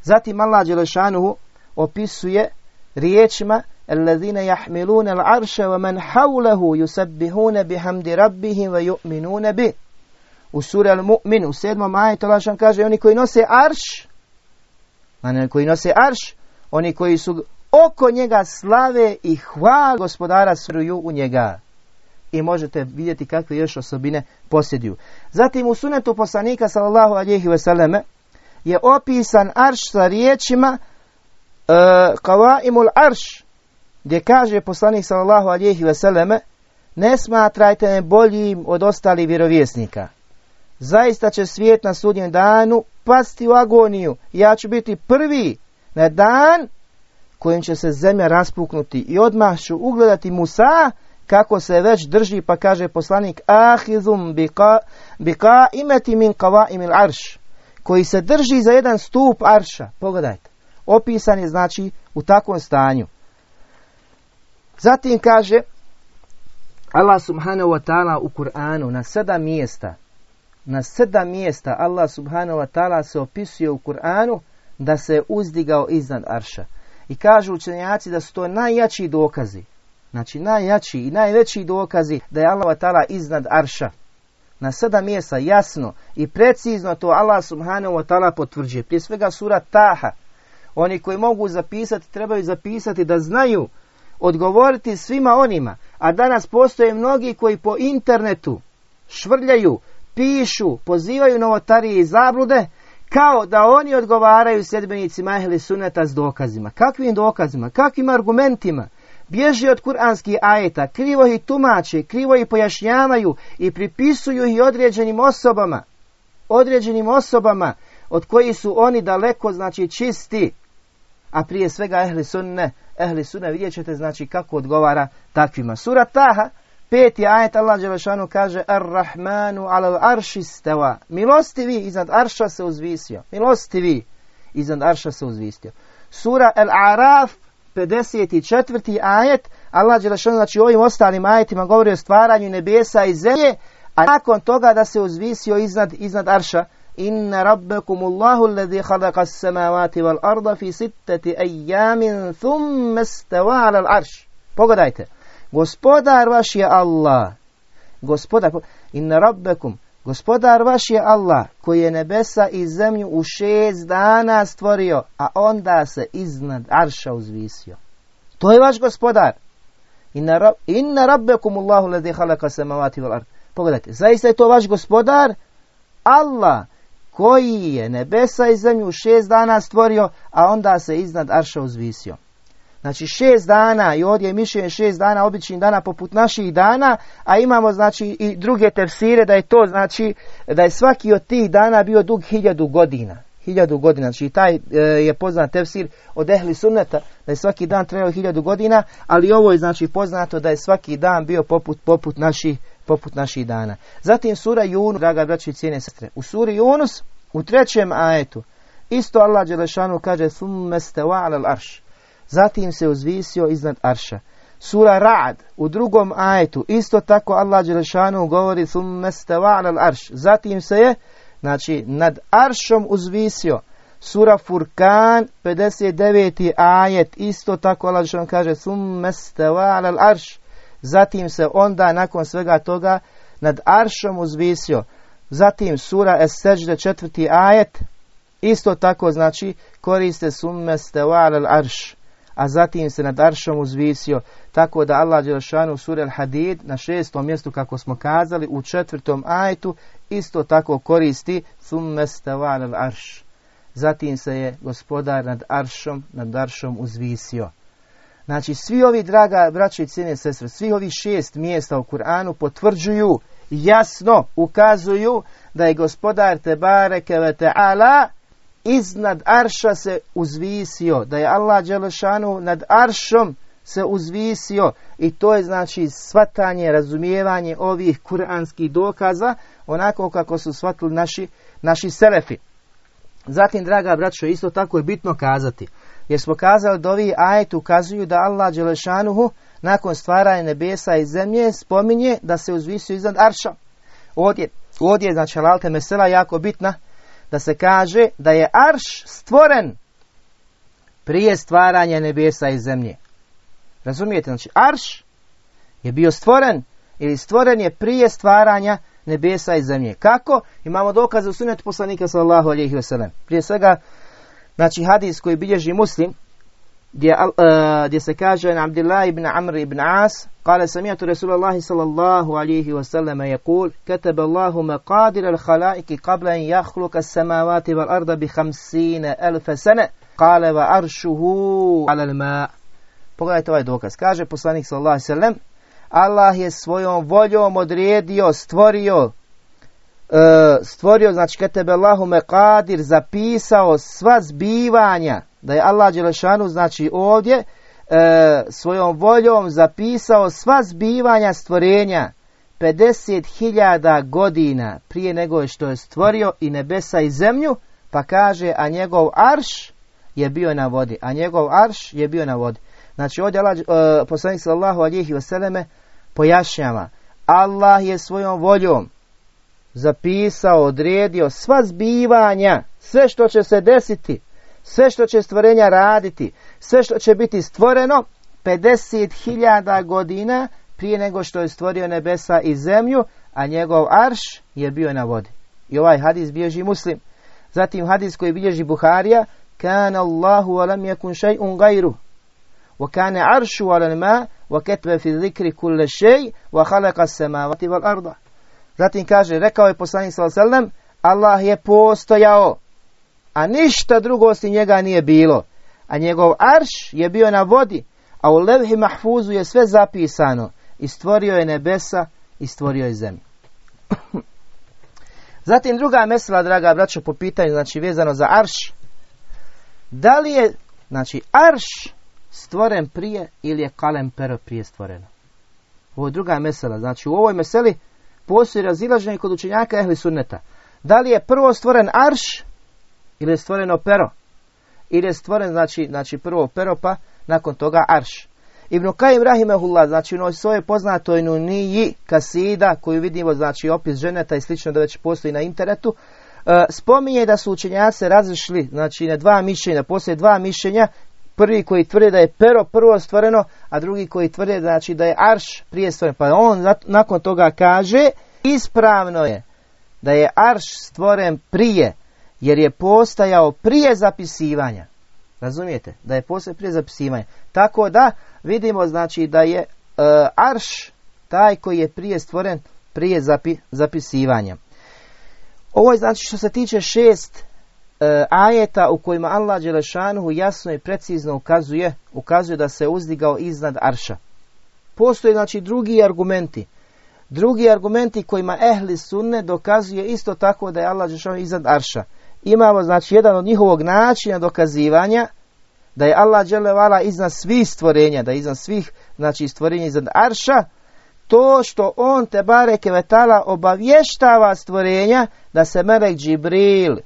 Zatim Allah Đelešanuhu opisuje riječima الذين يحملون العرش ومن حوله يسبحون بحمد ربهم ويؤمنون به u suri Al-Mu'min u sedmom ajetu Allah kaže oni koji nose arš oni koji nose arš oni koji su oko njega slave i hvala gospodara sruju u njega i možete vidjeti kakve još osobine posjeduju. Zatim u sunetu poslanika sallallahu alihi veseleme je opisan arš sa riječima uh, imul arš gdje kaže poslanik sallallahu alihi veseleme ne smatrajte me boljim od ostalih vjerovjesnika. Zaista će svijet na sudnjem danu pasti u agoniju. Ja ću biti prvi na dan kojim će se zemlja raspuknuti i odmah ću ugledati Musa kako se već drži, pa kaže poslanik ahizum bika, bika imeti min kava imil arš, koji se drži za jedan stup arša. Pogledajte, opisan je znači u takvom stanju. Zatim kaže Allah subhanahu wa ta'ala u Kur'anu na sedam mjesta, na sedam mjesta Allah subhanahu wa ta'ala se opisuje u Kur'anu da se uzdigao iznad arša. I kažu učenjaci da su to najjači dokazi Znači najjači i najveći dokazi da je Allah ta'ala iznad arša. Na sedam mjesta jasno i precizno to Allah subhanahu wa ta'ala potvrđuje. Prije svega sura Taha. Oni koji mogu zapisati trebaju zapisati da znaju odgovoriti svima onima. A danas postoje mnogi koji po internetu švrljaju, pišu, pozivaju novotarije i zablude kao da oni odgovaraju sedbenicima ehli suneta s dokazima. Kakvim dokazima? Kakvim argumentima? Bježi od kuranskih ajeta, krivo ih tumače, krivo ih pojašnjavaju i pripisuju ih određenim osobama, određenim osobama od kojih su oni daleko znači čisti, a prije svega ehli sunne, ehli sunne vidjet ćete znači kako odgovara takvima. Sura Taha Peti ajet Allah Đelešanu kaže Ar-Rahmanu ala arši stava. Milostivi iznad arša se uzvisio. Milostivi iznad arša se uzvisio. Sura Al-Araf 54. ajet Allah Đelešanu znači ovim ostalim ajetima govori o stvaranju nebesa i zemlje a nakon toga da se uzvisio iznad, iznad arša Inna rabbekum Allahu alladhi khalaqa as-samawati wal arda fi sittati ayyamin thumma istawa 'ala al-'arsh. Pogledajte. Gospodar vaš je Allah. Gospodar, inna rabbekum, gospodar vaš je Allah koji je nebesa i zemlju u šest dana stvorio, a onda se iznad arša uzvisio. To je vaš gospodar. Inna, rab, inna rabbekum Allahu ladhi halaka samavati wal ard. Pogledajte, zaista je to vaš gospodar, Allah, koji je nebesa i zemlju u šest dana stvorio, a onda se iznad arša uzvisio. Znači šest dana i ovdje je mišljenje šest dana običnih dana poput naših dana, a imamo znači i druge tefsire da je to znači da je svaki od tih dana bio dug hiljadu godina. Hiljadu godina, znači taj e, je poznat tefsir od ehli sunneta, da je svaki dan trebao hiljadu godina, ali ovo je znači poznato da je svaki dan bio poput, poput, naših, poput naših dana. Zatim sura Yunus, draga braći i sestre, u suri Yunus, u trećem ajetu, isto Allah Đelešanu kaže, thumme ste arš, zatim se uzvisio iznad arša. Sura Ra'd u drugom ajetu isto tako Allah Đelešanu govori al arš. Zatim se je znači nad aršom uzvisio. Sura Furkan 59. ajet isto tako Allah Đelešanu kaže al arš. Zatim se onda nakon svega toga nad aršom uzvisio. Zatim sura Es-Sežde četvrti ajet isto tako znači koriste summe al arš a zatim se nad aršom uzvisio, tako da Allah Đelšanu sur el hadid na šestom mjestu kako smo kazali u četvrtom ajetu isto tako koristi thumme al arš. Zatim se je gospodar nad aršom, nad aršom uzvisio. Znači svi ovi draga braće i cijene sestre, svi ovi šest mjesta u Kur'anu potvrđuju jasno ukazuju da je gospodar Tebareke ve Teala iznad arša se uzvisio, da je Allah Đelešanu nad aršom se uzvisio i to je znači svatanje, razumijevanje ovih kuranskih dokaza onako kako su shvatili naši, naši selefi. Zatim, draga braćo, isto tako je bitno kazati, jer smo kazali da ovi ajet ukazuju da Allah Đelešanuhu nakon stvaranja nebesa i zemlje spominje da se uzvisio iznad arša. Ovdje, ovdje znači, alalte mesela jako bitna, da se kaže da je arš stvoren prije stvaranja nebesa i zemlje. Razumijete? Znači, arš je bio stvoren ili stvoren je prije stvaranja nebesa i zemlje. Kako? Imamo dokaze u sunetu poslanika sallallahu alejhi ve. Prije svega znači hadis koji bilježi Muslim gdje, uh, gdje se kaže na Abdullah ibn Amr ibn As قال سمعت رسول الله صلى الله عليه وسلم يقول كتب الله مقادر الخلائق قبل أن يخلق السماوات والأرض بخمسين ألف سنة قال وأرشه على الماء Pogledajte ovaj dokaz. Kaže poslanik sallallahu alejhi ve sellem Allah je svojom voljom odredio, stvorio e, stvorio, znači ketebe Allahu mekadir, zapisao sva zbivanja, da je Allah Đelešanu, znači ovdje, e, svojom voljom zapisao sva zbivanja stvorenja 50.000 godina prije nego što je stvorio i nebesa i zemlju, pa kaže, a njegov arš je bio na vodi, a njegov arš je bio na vodi. Znači ovdje Allah, e, poslanik sallahu alihi vseleme pojašnjava, Allah je svojom voljom zapisao, odredio sva zbivanja, sve što će se desiti, sve što će stvorenja raditi, sve što će biti stvoreno 50.000 godina prije nego što je stvorio nebesa i zemlju, a njegov arš je bio na vodi. I ovaj hadis bilježi muslim. Zatim hadis koji bilježi Buharija, kana Allahu alam yakun shay'un gajru. Wa kana arshu ala al-ma wa kataba fi dhikri kulli shay wa khalaqa as-samawati wal arda. Zatim kaže, rekao je poslanik sallallahu Allah je postojao, a ništa drugo osim njega nije bilo. A njegov arš je bio na vodi, a u levhi mahfuzu je sve zapisano. I stvorio je nebesa i stvorio je zemlju. Zatim druga mesela, draga braćo, po pitanju, znači vezano za arš. Da li je, znači, arš stvoren prije ili je kalem pero prije stvoreno? Ovo je druga mesela. Znači u ovoj meseli postoji razilaženje kod učenjaka ehli sunneta. Da li je prvo stvoren arš ili je stvoreno pero? Ili je stvoren, znači, znači prvo pero pa nakon toga arš. Ibn Kajim Rahimehullah, znači u svojoj poznatoj nuniji kasida koju vidimo, znači opis ženeta i slično da već postoji na internetu, e, spominje da su učenjaci razišli, znači na dva mišljenja, postoje dva mišljenja, prvi koji tvrde da je pero prvo stvoreno, a drugi koji tvrde znači da je arš prije stvoren. Pa on nakon toga kaže, ispravno je da je arš stvoren prije, jer je postajao prije zapisivanja. Razumijete? Da je postojao prije zapisivanja. Tako da vidimo znači da je e, arš taj koji je prije stvoren prije zapisivanja. Ovo je znači što se tiče šest e, ajeta u kojima Allah Đelešanuhu jasno i precizno ukazuje, ukazuje da se uzdigao iznad arša. Postoje znači drugi argumenti. Drugi argumenti kojima ehli sunne dokazuje isto tako da je Allah Đelešanuhu iznad arša. Imamo znači jedan od njihovog načina dokazivanja da je Allah dželevala iznad svih stvorenja, da je iznad svih znači stvorenja iznad arša, to što on te bareke vetala obavještava stvorenja da se melek Džibril,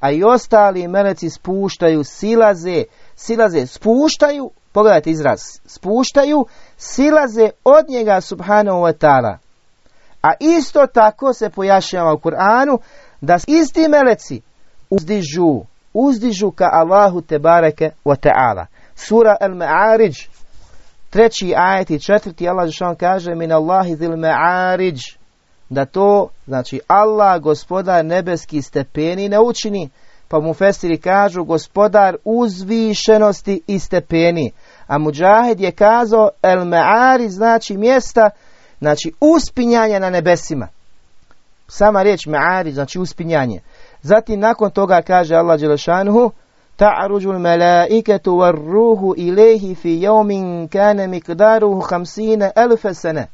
a i ostali meleci spuštaju, silaze, silaze, spuštaju, pogledajte izraz, spuštaju, silaze od njega subhanahu wa ta'ala. A isto tako se pojašnjava u Kur'anu da isti meleci uzdižu uzdižu ka Allahu te bareke wa ta'ala. Sura Al-Ma'arij, treći ajet i četvrti Allah Žešan kaže min Allahi zil ma'arij da to, znači Allah gospodar nebeski stepeni ne učini, pa mu festiri kažu gospodar uzvišenosti i stepeni. A Mujahid je kazao el ma'ari znači mjesta, znači uspinjanje na nebesima. Sama riječ ma'ari znači uspinjanje. Zatim nakon toga kaže Allah Đelešanuhu ta'ruđu l-melaiketu var-ruhu ilehi fi jevmin kane mikdaruhu hamsine elfe sene.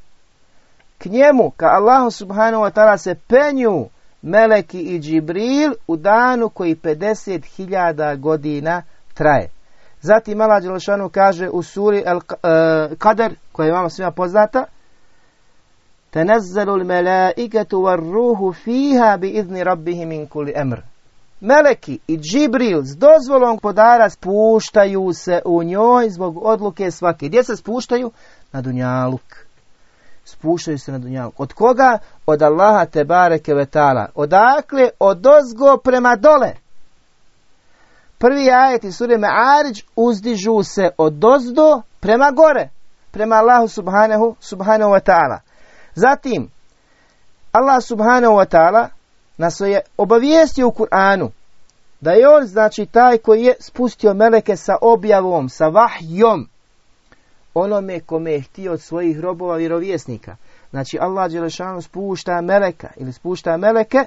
K njemu, ka Allahu subhanahu wa ta'ala se penju Meleki i Džibril u danu koji 50.000 godina traje. Zatim Allah Đelešanu kaže u suri El Kader, koja je vama svima poznata, Tenazzalu l-melaiketu var ruhu fiha bi izni rabbihi min kuli emr. Meleki i Džibril s dozvolom podara spuštaju se u njoj zbog odluke svake. Gdje se spuštaju? Na Dunjaluk. Spuštaju se na Dunjaluk. Od koga? Od Allaha te bareke vetala. Odakle? Od ozgo prema dole. Prvi ajet i sure Me'arić uzdižu se od ozdo prema gore. Prema Allahu subhanahu, subhanahu wa. Zatim, Allah subhanahu wa ta'ala nas je obavijestio u Kur'anu da je on znači taj koji je spustio meleke sa objavom, sa vahjom onome kome je htio od svojih robova vjerovjesnika. Znači Allah Đelešanu spušta meleka ili spušta meleke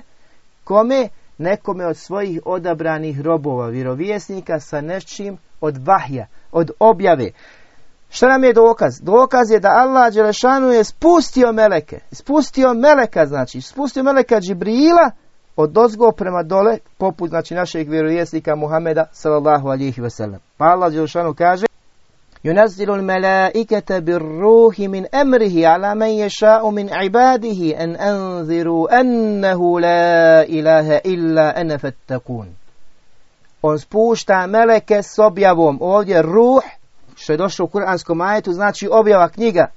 kome nekome od svojih odabranih robova vjerovjesnika sa nečim od vahja, od objave. Šta nam je dokaz? Dokaz je da Allah Đelešanu je spustio meleke. Spustio meleka, znači, spustio meleka Džibrila od dozgo prema dole, poput znači, našeg vjerovjesnika Muhameda sallallahu alihi wasallam. Pa Allah Đelešanu kaže ينزل الملائكة بالروح من أمره على من يشاء من عباده أن أنذروا أنه لا إله إلا أنا فاتقون On spušta meleke s objavom. Ovdje ruh što je došlo u kuranskom ajetu, znači objava knjiga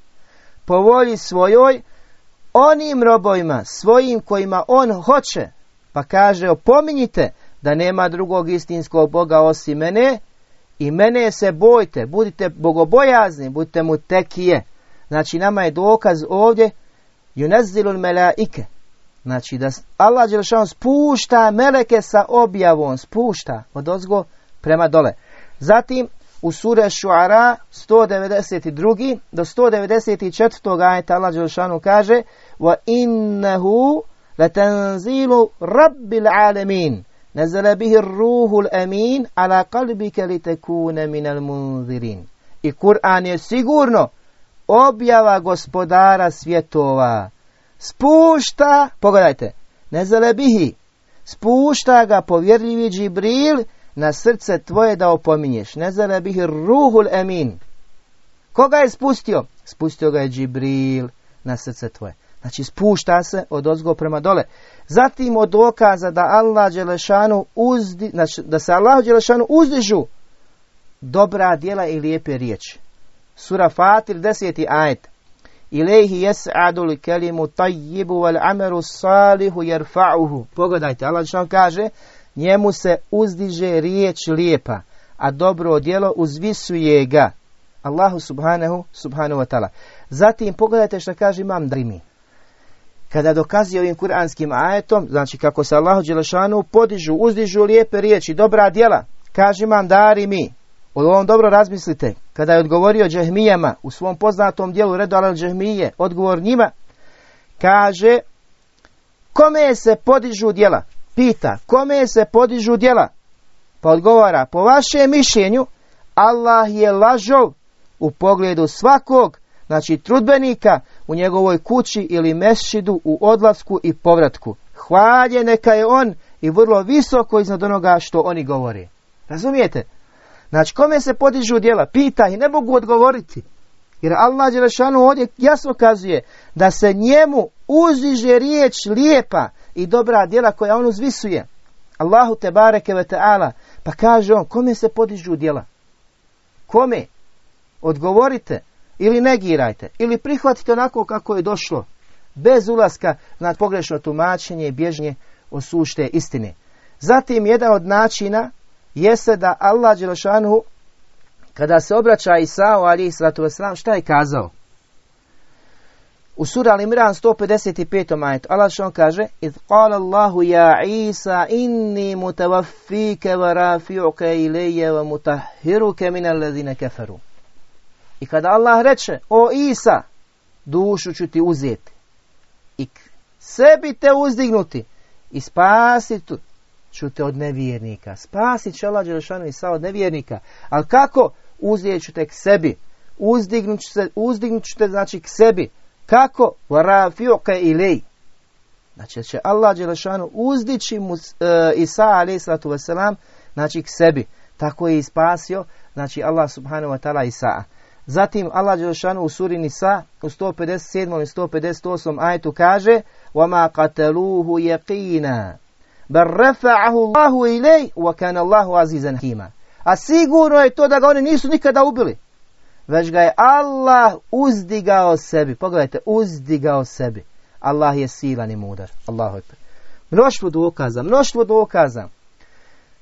po volji svojoj, onim robovima, svojim kojima on hoće, pa kaže opominjite da nema drugog istinskog Boga osim mene i mene se bojte, budite bogobojazni, budite mu tekije. Znači nama je dokaz ovdje yunazzilul melaike. Znači da Allah Đelešan spušta meleke sa objavom, spušta od ozgo prema dole. Zatim u sure Šuara 192. do 194. ajeta Allah Đelšanu kaže innehu latanzilu rabbil alemin nazala bihi ruhul amin ala qalbika litakuna minal munzirin i Kur'an je sigurno objava gospodara svjetova spušta pogledajte nazala bihi spušta ga povjerljivi Džibril na srce tvoje da opominješ. Ne zara bih ruhul emin. Koga je spustio? spustio ga je Džibril na srce tvoje. Znači spušta se od ozgo prema dole. Zatim od dokaza da Allah Đelešanu uzdi, znači da se Allah Đelešanu uzdižu dobra djela i lijepe riječi. Sura Fatir, deseti ajet. Ilaihi jes'adu li kelimu tajjibu wal ameru salihu jerfa'uhu. Pogledajte, Allah što kaže, njemu se uzdiže riječ lijepa, a dobro djelo uzvisuje ga. Allahu subhanahu, subhanahu wa ta'ala. Zatim pogledajte što kaže imam Drimi. Kada dokazuje ovim kuranskim ajetom, znači kako se Allahu Đelešanu podižu, uzdižu lijepe riječi, dobra djela, kaže imam Darimi, o ovom dobro razmislite. Kada je odgovorio džehmijama u svom poznatom dijelu Redu al džehmije, odgovor njima, kaže, kome se podižu djela? Pita, kome se podižu djela? Pa odgovara, po vašem mišljenju, Allah je lažov u pogledu svakog, znači trudbenika, u njegovoj kući ili mešidu u odlasku i povratku. Hvalje neka je on i vrlo visoko iznad onoga što oni govore. Razumijete? Znači, kome se podižu djela? Pita i ne mogu odgovoriti. Jer Allah Đelešanu ovdje jasno kazuje da se njemu uziže riječ lijepa i dobra djela koja on uzvisuje. Allahu te bareke ve ta'ala. Pa kaže on, kome se podižu djela? Kome? Odgovorite ili negirajte ili prihvatite onako kako je došlo. Bez ulaska na pogrešno tumačenje i bježnje od sušte istine. Zatim jedan od načina jeste da Allah Đelešanu kada se obraća Isao ali wasalam, šta je kazao? U sura Al-Imran 155. majetu Allah kaže Iz qala Allahu ja Isa inni mutavaffike wa rafi'uke ilaje wa mutahhiruke min alladhina kafaru. I kada Allah reče o Isa dušu ću ti uzeti i sebi te uzdignuti i spasiti ću te od nevjernika. Spasit će Allah Đelešanu Isa od nevjernika. Ali kako? Uzdijet ću te k sebi. Uzdignut ću, se, uzdignut ću te znači k sebi. Kako? Varafiuke ilej. Znači će Allah Đelešanu uzdići mu, uh, Isa alaih sallatu wasalam znači k sebi. Tako je i spasio znači Allah subhanahu wa ta'ala Isa. Zatim Allah Đelešanu u suri Nisa u 157. i 158. ajetu kaže وَمَا قَتَلُوهُ يَقِينًا Bar rafa'ahu Allahu ilej wa kana Allahu azizan hakima. A sigurno je to da ga oni nisu nikada ubili. Već ga je Allah uzdigao sebi. Pogledajte, uzdigao sebi. Allah je silan i mudar. Allahu ekber. Mnoštvo dokaza, mnoštvo dokaza.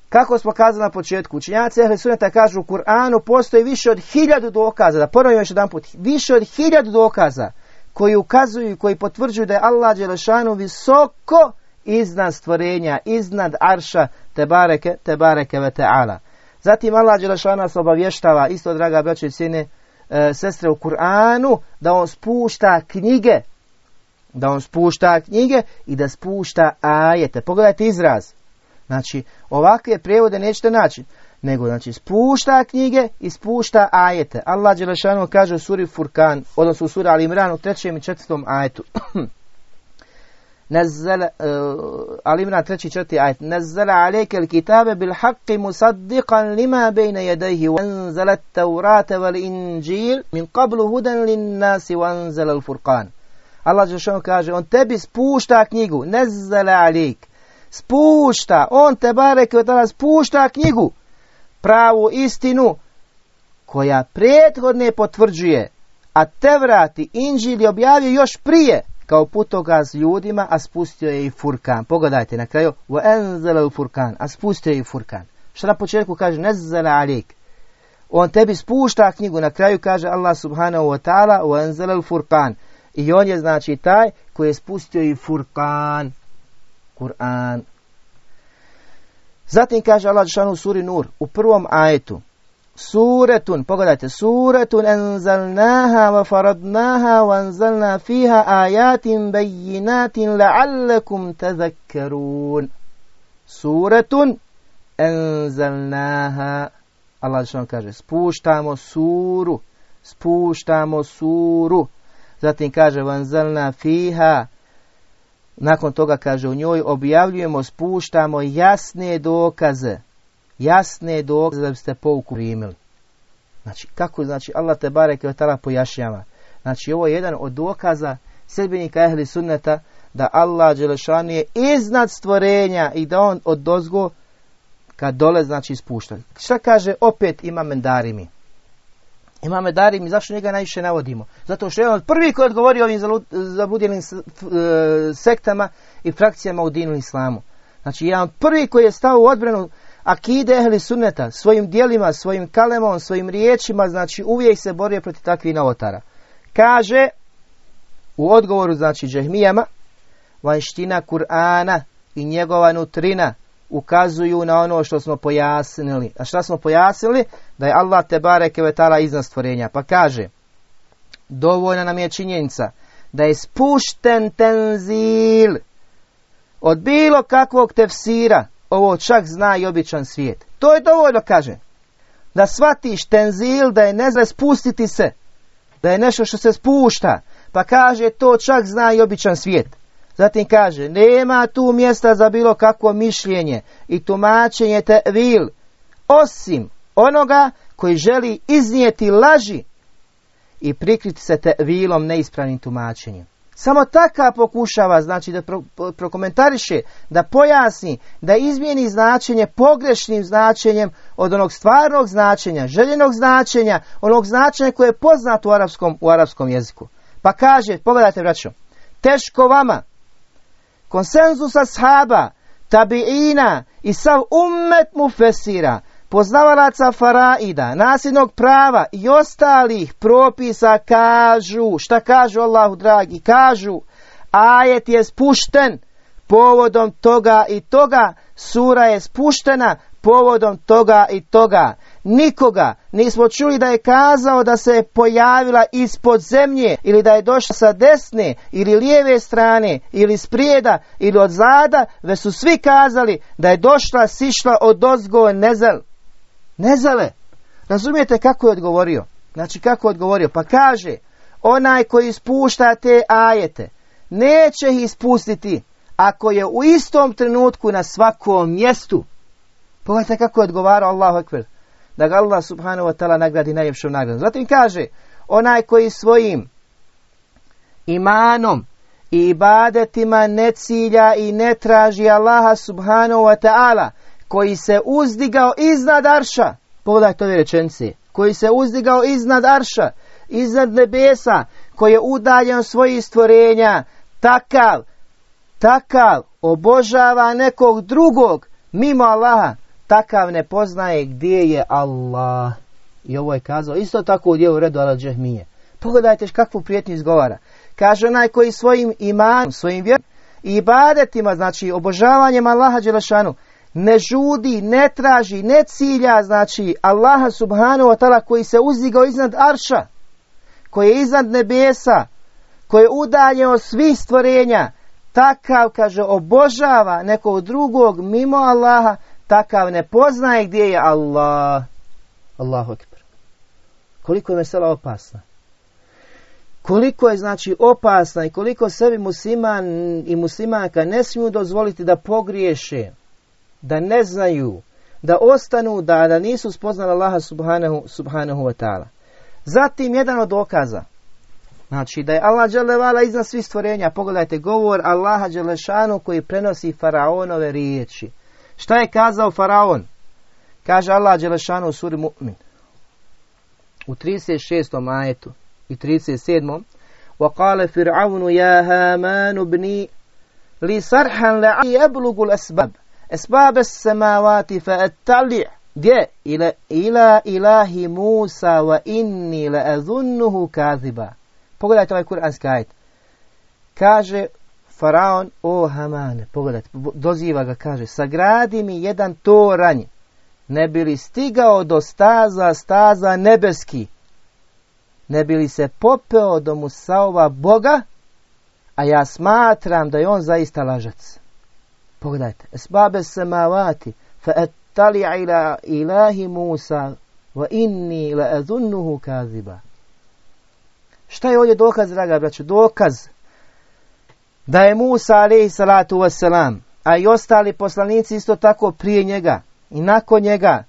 Kako smo kazali na početku, učenjaci Ehli kažu u Kur'anu postoji više od hiljadu dokaza, da ponovim još jedan put, više od hiljadu dokaza koji ukazuju i koji potvrđuju da je Allah Đelešanu visoko iznad stvorenja, iznad arša te bareke, te bareke ve ta'ala. Zatim Allah Đelešana se obavještava, isto draga braće i sine, e, sestre u Kur'anu, da on spušta knjige, da on spušta knjige i da spušta ajete. Pogledajte izraz. Znači, ovakve prijevode nećete naći. Nego, znači, spušta knjige i spušta ajete. Allah Đelešanu kaže u suri Furkan, odnosno u suri Al Imran u trećem i četvrtom ajetu. Nezzele, uh, Ali treći četvrti ajet. Nazzala alejke kitabe bil haqqi musaddiqan lima bejne jedejhi wa enzelet tevrate injil min qablu hudan lin nasi wa enzelel furqan. Allah Žešan kaže, on tebi spušta knjigu. Nazzala alejk. Spušta, on te barek od te spušta knjigu. Pravu istinu koja prethodne potvrđuje. A te vrati, Inđil je objavio još prije kao putokaz ljudima, a spustio je i furkan. Pogledajte na kraju, u furkan, a spustio je i furkan. Što na početku kaže, nezzala alik. On tebi spušta knjigu, na kraju kaže Allah subhanahu wa ta'ala, u furkan. I on je znači taj koji je spustio i furkan. Kur'an. Zatim kaže Allah u suri Nur, u prvom ajetu, suretun, pogledajte, suretun enzalnaha wa faradnaha wa enzalna fiha ajatin bejinatin la'allakum tazakkarun. Suretun enzalnaha. Allah što kaže, spuštamo suru, spuštamo suru. Zatim kaže, vanzalna fiha, nakon toga kaže, u njoj objavljujemo, spuštamo jasne dokaze jasne dokaze da biste pouku primili. Znači, kako znači Allah te bareke ve pojašnjava Znači ovo je jedan od dokaza sedbenika ehli sunneta da Allah Đelešan je iznad stvorenja i da on od dozgo kad dole znači spušta. Šta kaže opet ima mendarimi? Ima mendarimi, zašto njega najviše navodimo? Zato što je on prvi koji odgovori ovim zabudjenim e, sektama i frakcijama u dinu islamu. Znači jedan prvi koji je stao u odbranu akide ehli sunneta svojim dijelima, svojim kalemom, svojim riječima, znači uvijek se borio protiv takvih novotara. Kaže u odgovoru znači džehmijama vanština Kur'ana i njegova nutrina ukazuju na ono što smo pojasnili. A šta smo pojasnili? Da je Allah te bareke vetala iznad stvorenja. Pa kaže, dovoljna nam je činjenica da je spušten tenzil od bilo kakvog tefsira, ovo čak zna i običan svijet. To je dovoljno, kaže. Da shvatiš tenzil, da je ne zna spustiti se, da je nešto što se spušta, pa kaže to čak zna i običan svijet. Zatim kaže, nema tu mjesta za bilo kakvo mišljenje i tumačenje te vil, osim onoga koji želi iznijeti laži i prikriti se te vilom neispravnim tumačenjem. Samo takav pokušava, znači da pro, prokomentariše, da pojasni, da izmijeni značenje pogrešnim značenjem od onog stvarnog značenja, željenog značenja, onog značenja koje je poznato u arapskom, u arapskom jeziku. Pa kaže, pogledajte braćo, teško vama, konsenzusa shaba, tabiina i sav ummet mu fesira, poznavalaca faraida, nasljednog prava i ostalih propisa kažu, šta kažu Allahu dragi, kažu, ajet je spušten povodom toga i toga, sura je spuštena povodom toga i toga. Nikoga nismo čuli da je kazao da se pojavila ispod zemlje ili da je došla sa desne ili lijeve strane ili sprijeda ili od zada, već su svi kazali da je došla, sišla od ozgo nezel. Nezale. Razumijete kako je odgovorio? Znači kako je odgovorio? Pa kaže, onaj koji ispušta te ajete, neće ih ispustiti ako je u istom trenutku na svakom mjestu. Pogledajte kako je odgovarao Allahu Ekber. Da ga Allah subhanahu wa ta'ala nagradi najljepšom nagradom. Zatim kaže, onaj koji svojim imanom i ibadetima ne cilja i ne traži Allaha subhanahu wa ta'ala, koji se uzdigao iznad arša, pogledajte ove rečenice, koji se uzdigao iznad arša, iznad nebesa, koji je udaljen svojih stvorenja, takav, takav obožava nekog drugog mimo Allaha, takav ne poznaje gdje je Allah. I ovo je kazao isto tako u dijelu redu ala džehmije. Pogledajte kakvu prijetnju izgovara. Kaže onaj koji svojim imanom, svojim vjerom i ibadetima, znači obožavanjem Allaha Đelešanu, ne žudi, ne traži, ne cilja, znači Allaha subhanahu wa ta'ala koji se uzdigao iznad arša, koji je iznad nebesa, koji je udaljen od svih stvorenja, takav, kaže, obožava nekog drugog mimo Allaha, takav ne poznaje gdje je Allah. Allahu ekber. Koliko je mesela opasna. Koliko je znači opasna i koliko sebi musliman i muslimanka ne smiju dozvoliti da pogriješe, da ne znaju, da ostanu, da, da nisu spoznali Allaha subhanahu, subhanahu wa ta'ala. Zatim jedan od dokaza, znači da je Allah dželevala iznad svih stvorenja, pogledajte govor Allaha dželešanu koji prenosi faraonove riječi. Šta je kazao faraon? Kaže Allah dželešanu u suri Mu'min. U 36. ajetu i 37. وقال فرعون يا هامان ابني لي صرحا لعلي يبلغ الأسباب Esbabe samavati fa attali' gdje? Ila, ila ilahi Musa wa inni la azunnuhu kaziba. Pogledajte ovaj kuranski ajet. Kaže Faraon, o Hamane, pogledajte, doziva ga, kaže, sagradi mi jedan toranj, ne bi li stigao do staza, staza nebeski, ne bi li se popeo do Musaova Boga, a ja smatram da je on zaista lažac. Pogledajte. Esbabe samavati fa ettali ila ilahi Musa wa inni la kaziba. Šta je ovdje dokaz, draga braću? Dokaz da je Musa alaihi salatu wasalam, a i ostali poslanici isto tako prije njega i nakon njega,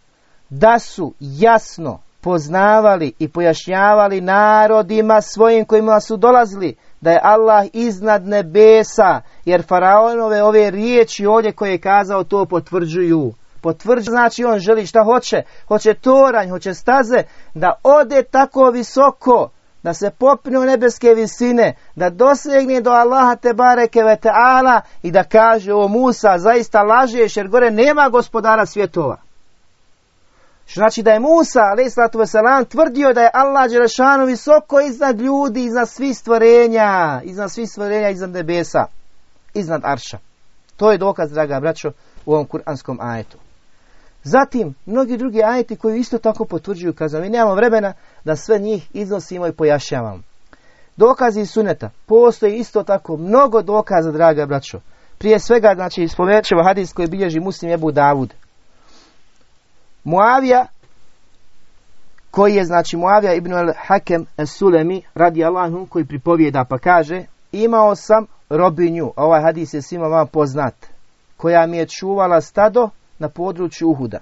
da su jasno poznavali i pojašnjavali narodima svojim kojima su dolazili da je Allah iznad nebesa, jer faraonove ove riječi ovdje koje je kazao to potvrđuju. Potvrđuju znači on želi šta hoće, hoće toranj, hoće staze, da ode tako visoko, da se popne u nebeske visine, da dosegne do Allaha te bareke ta'ala i da kaže o Musa, zaista lažeš jer gore nema gospodara svjetova. Što znači da je Musa, a.s. tvrdio da je Allah Đelešanu visoko iznad ljudi, iznad svih stvorenja, iznad svih stvorenja, iznad nebesa, iznad Arša. To je dokaz, draga braćo, u ovom kuranskom ajetu. Zatim, mnogi drugi ajeti koji isto tako potvrđuju kazano. Mi nemamo vremena da sve njih iznosimo i pojašnjavamo. Dokazi suneta. Postoji isto tako mnogo dokaza, draga braćo. Prije svega, znači, spomenut ćemo hadis koji bilježi muslim Ebu Davud. Muavija, koji je, znači, Muavija ibn al-Hakem sulemi radi Allahom, koji pripovijeda pa kaže, imao sam robinju, ovaj hadis je svima vam poznat, koja mi je čuvala stado na području Uhuda.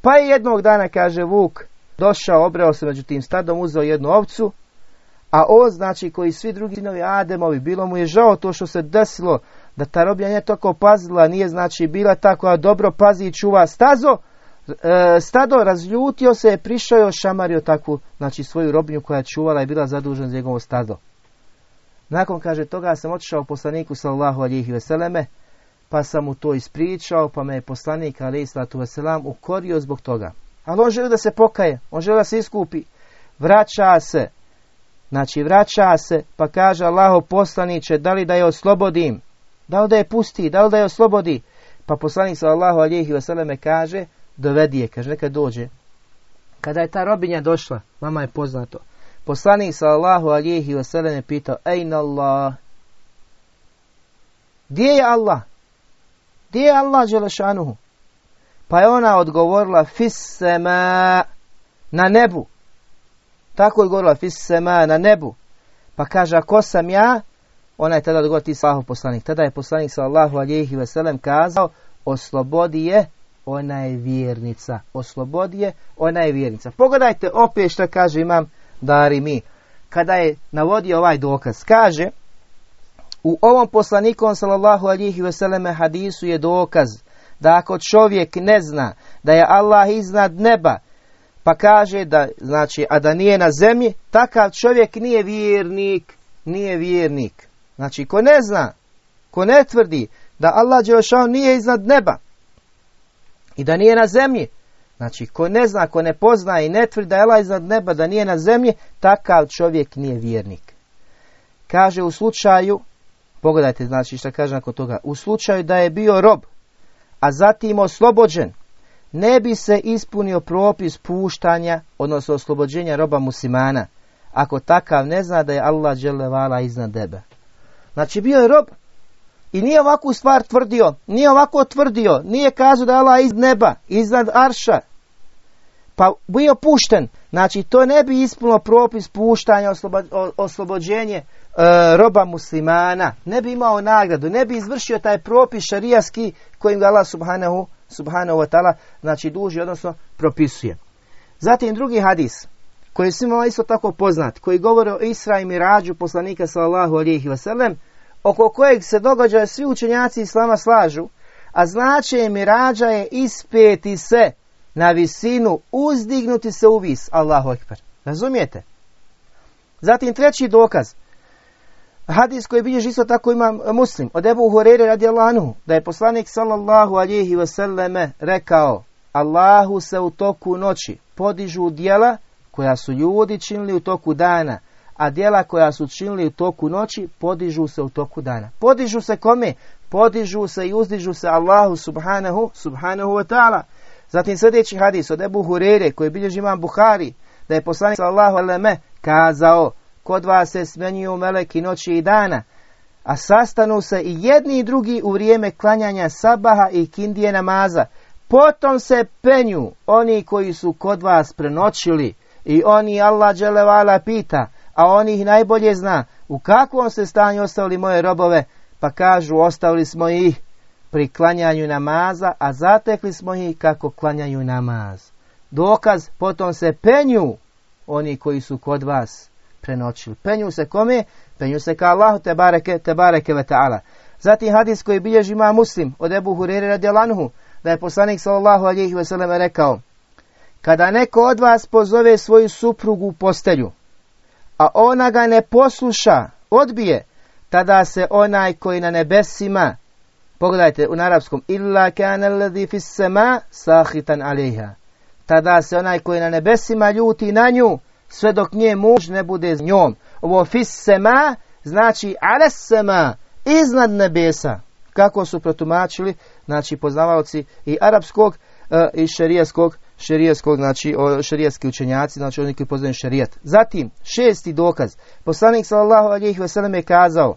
Pa je jednog dana, kaže Vuk, došao, obreo se među tim stadom, uzeo jednu ovcu, a on, znači, koji svi drugi sinovi Ademovi, bilo mu je žao to što se desilo, da ta robija nije toliko pazila, nije, znači, bila ta koja dobro pazi i čuva stazo, e, stado razljutio se je, prišao i ošamario takvu, znači, svoju robinju koja je čuvala i bila zadužena za njegovo stado. Nakon, kaže, toga sam otišao poslaniku sallahu alihi veseleme, pa sam mu to ispričao, pa me je poslanik alaih sallatu veselam ukorio zbog toga. Ali on želi da se pokaje, on želi da se iskupi. Vraća se, znači vraća se, pa kaže Allaho poslaniće, da li da je oslobodim, da li da je pusti, da li da je oslobodi. Pa poslanik sallallahu alihi me kaže, dovedi je, kaže neka dođe. Kada je ta robinja došla, vama je poznato, poslanik sallallahu alihi je pitao, ejna Allah, gdje je Allah? Gdje je Allah Đelešanuhu? Pa je ona odgovorila fissema na nebu. Tako je odgovorila fissema na nebu. Pa kaže, ko sam ja? Ona je tada odgovorila ti Allahu poslanik. Tada je poslanik sallahu alihi veselem kazao, oslobodi je, ona je vjernica. Oslobodi je, ona je vjernica. Pogledajte opet što kaže imam Dari mi. Kada je navodio ovaj dokaz, kaže, u ovom poslanikom sallallahu alihi veseleme hadisu je dokaz da ako čovjek ne zna da je Allah iznad neba, pa kaže da, znači, a da nije na zemlji, takav čovjek nije vjernik, nije vjernik. Znači, ko ne zna, ko ne tvrdi da Allah Đelešao nije iznad neba i da nije na zemlji, znači, ko ne zna, ko ne pozna i ne tvrdi da je Allah iznad neba, da nije na zemlji, takav čovjek nije vjernik. Kaže u slučaju, pogledajte znači što kaže nakon toga, u slučaju da je bio rob, a zatim oslobođen, ne bi se ispunio propis puštanja, odnosno oslobođenja roba muslimana, ako takav ne zna da je Allah dželevala iznad nebe. Znači bio je rob i nije ovakvu stvar tvrdio, nije ovako tvrdio, nije kazao da je Allah iz neba, iznad arša, pa bio pušten. Znači to ne bi ispunilo propis puštanja, oslobođenje e, roba muslimana, ne bi imao nagradu, ne bi izvršio taj propis šarijaski kojim ga Allah subhanahu, subhanahu wa ta'ala znači duži, odnosno propisuje. Zatim drugi hadis koji je svima isto tako poznat, koji govori o Isra i Mirađu poslanika sallallahu alihi wasallam, oko kojeg se događa svi učenjaci Islama slažu, a značaj Mirađa je ispeti se na visinu, uzdignuti se u vis. Allahu ekber. Razumijete? Zatim treći dokaz. Hadis koji bilježi isto tako ima muslim. Od Ebu Hurere radi Allahu. Da je poslanik sallallahu alihi wasallame rekao Allahu se u toku noći podižu dijela koja su ljudi činili u toku dana, a dijela koja su činili u toku noći podižu se u toku dana. Podižu se kome? Podižu se i uzdižu se Allahu subhanahu, subhanahu wa ta'ala. Zatim sljedeći hadis od Ebu Hurere koji bilježi imam Buhari da je poslanik sallahu aleme kazao kod vas se smenjuju meleki noći i dana a sastanu se i jedni i drugi u vrijeme klanjanja sabaha i kindije namaza. Potom se penju oni koji su kod vas prenoćili i oni Allah dželevala pita, a on ih najbolje zna u kakvom se stanju ostavili moje robove, pa kažu ostavili smo ih pri klanjanju namaza, a zatekli smo ih kako klanjaju namaz. dokaz, potom se penju oni koji su kod vas prenoćili. Penju se kome? Penju se ka Allahu te bareke, te bareke ve ta'ala. Zatim hadis koji bilježi ima muslim od Ebu Hurere radijalanhu, da je poslanik sallallahu alihi wasallam rekao, kada neko od vas pozove svoju suprugu u postelju, a ona ga ne posluša, odbije, tada se onaj koji na nebesima, pogledajte u arapskom, illa kana alladhi fis sama sahitan alejha. Tada se onaj koji na nebesima ljuti na nju, sve dok nje muž ne bude s njom. Ovo fis sema znači alas sema, iznad nebesa. Kako su protumačili, znači poznavalci i arapskog e, i šerijskog šerijskog, znači šerijski učenjaci, znači oni koji poznaju šerijat. Zatim, šesti dokaz. Poslanik sallallahu alejhi ve sellem je kazao: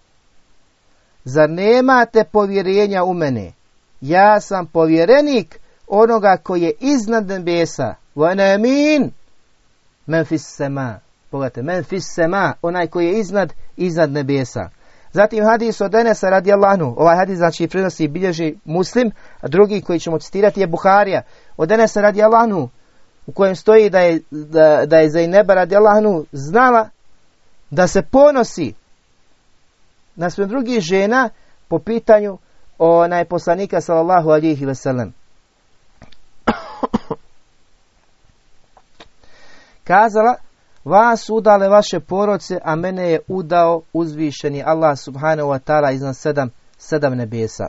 Zar nemate povjerenja u mene? Ja sam povjerenik onoga koji je iznad nebesa. Wa amin. Men fis sema. Pogledajte, men fis sema, onaj koji je iznad, iznad nebesa. Zatim hadis od Enesa radijallahu Ovaj hadis znači prenosi bilježi muslim, a drugi koji ćemo citirati je Buharija. Od Enesa radijallahu u kojem stoji da je, da, da je Zaineba radijallahu znala da se ponosi na sve drugih žena po pitanju onaj poslanika sallallahu alihi wasallam. Kazala Vas udale vaše poroce, a mene je udao uzvišeni Allah subhanahu wa ta'ala iznad sedam, sedam nebesa.